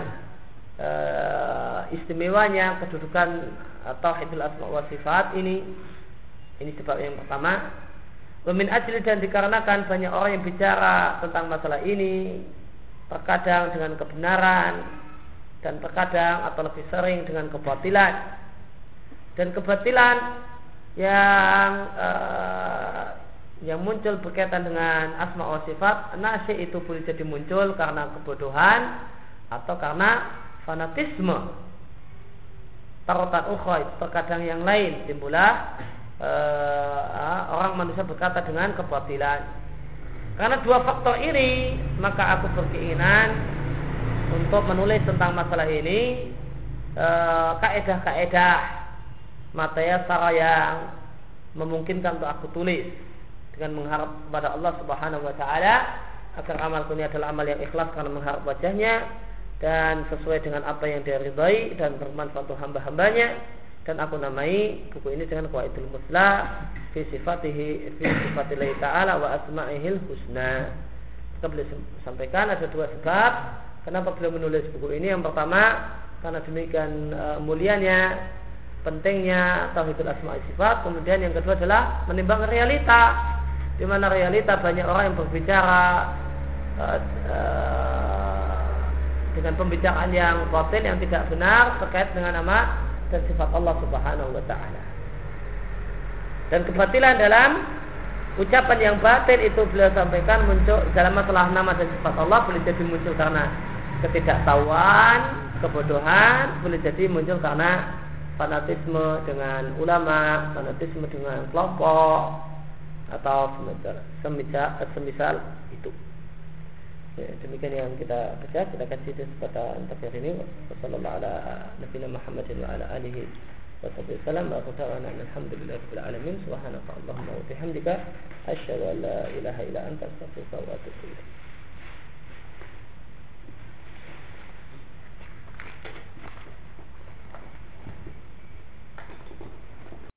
Speaker 1: e, istimewanya kedudukan tauhidul asma wa sifat ini ini sebab yang pertama Wamin ajli dan dikarenakan banyak orang yang bicara tentang masalah ini terkadang dengan kebenaran dan terkadang atau lebih sering dengan kebatilan dan kebatilan yang uh, yang muncul berkaitan dengan asma wa sifat nasi itu boleh jadi muncul karena kebodohan atau karena fanatisme tarotan ukhra terkadang yang lain timbullah uh, orang manusia berkata dengan kebatilan. Karena dua faktor ini, maka aku berkeinginan untuk menulis tentang masalah ini uh, kaedah-kaedah materi cara yang memungkinkan untuk aku tulis dengan mengharap kepada Allah Subhanahu wa taala agar amalku ini adalah amal yang ikhlas karena mengharap wajahnya dan sesuai dengan apa yang dia ridhai dan bermanfaat untuk hamba-hambanya dan aku namai buku ini dengan Qawaidul Musla fi sifatihi fi sifatillahi ta'ala wa asma'ihil husna. Kita boleh sampaikan ada dua sebab kenapa beliau menulis buku ini. Yang pertama karena demikian uh, mulianya pentingnya tauhidul asma sifat. Kemudian yang kedua adalah menimbang realita di mana realita banyak orang yang berbicara uh, uh, dengan pembicaraan yang batin yang tidak benar terkait dengan nama dan sifat Allah Subhanahu wa taala. Dan kebatilan dalam ucapan yang batin itu beliau sampaikan muncul dalam masalah nama dan sifat Allah boleh jadi muncul karena ketidaktahuan, kebodohan, boleh jadi muncul karena fanatisme dengan ulama, fanatisme dengan kelompok atau semisal, semisal, semisal itu. Ya, demikian yang kita baca. Kita kasih kesempatan tafsir ini wasallallahu ala nabiyina Muhammadin wa ala alihi wa sahbihi wasallam wa qutana alhamdulillahi rabbil alamin subhanaka allahumma wa bihamdika asyhadu an la ilaha illa anta astaghfiruka wa atubu ilaik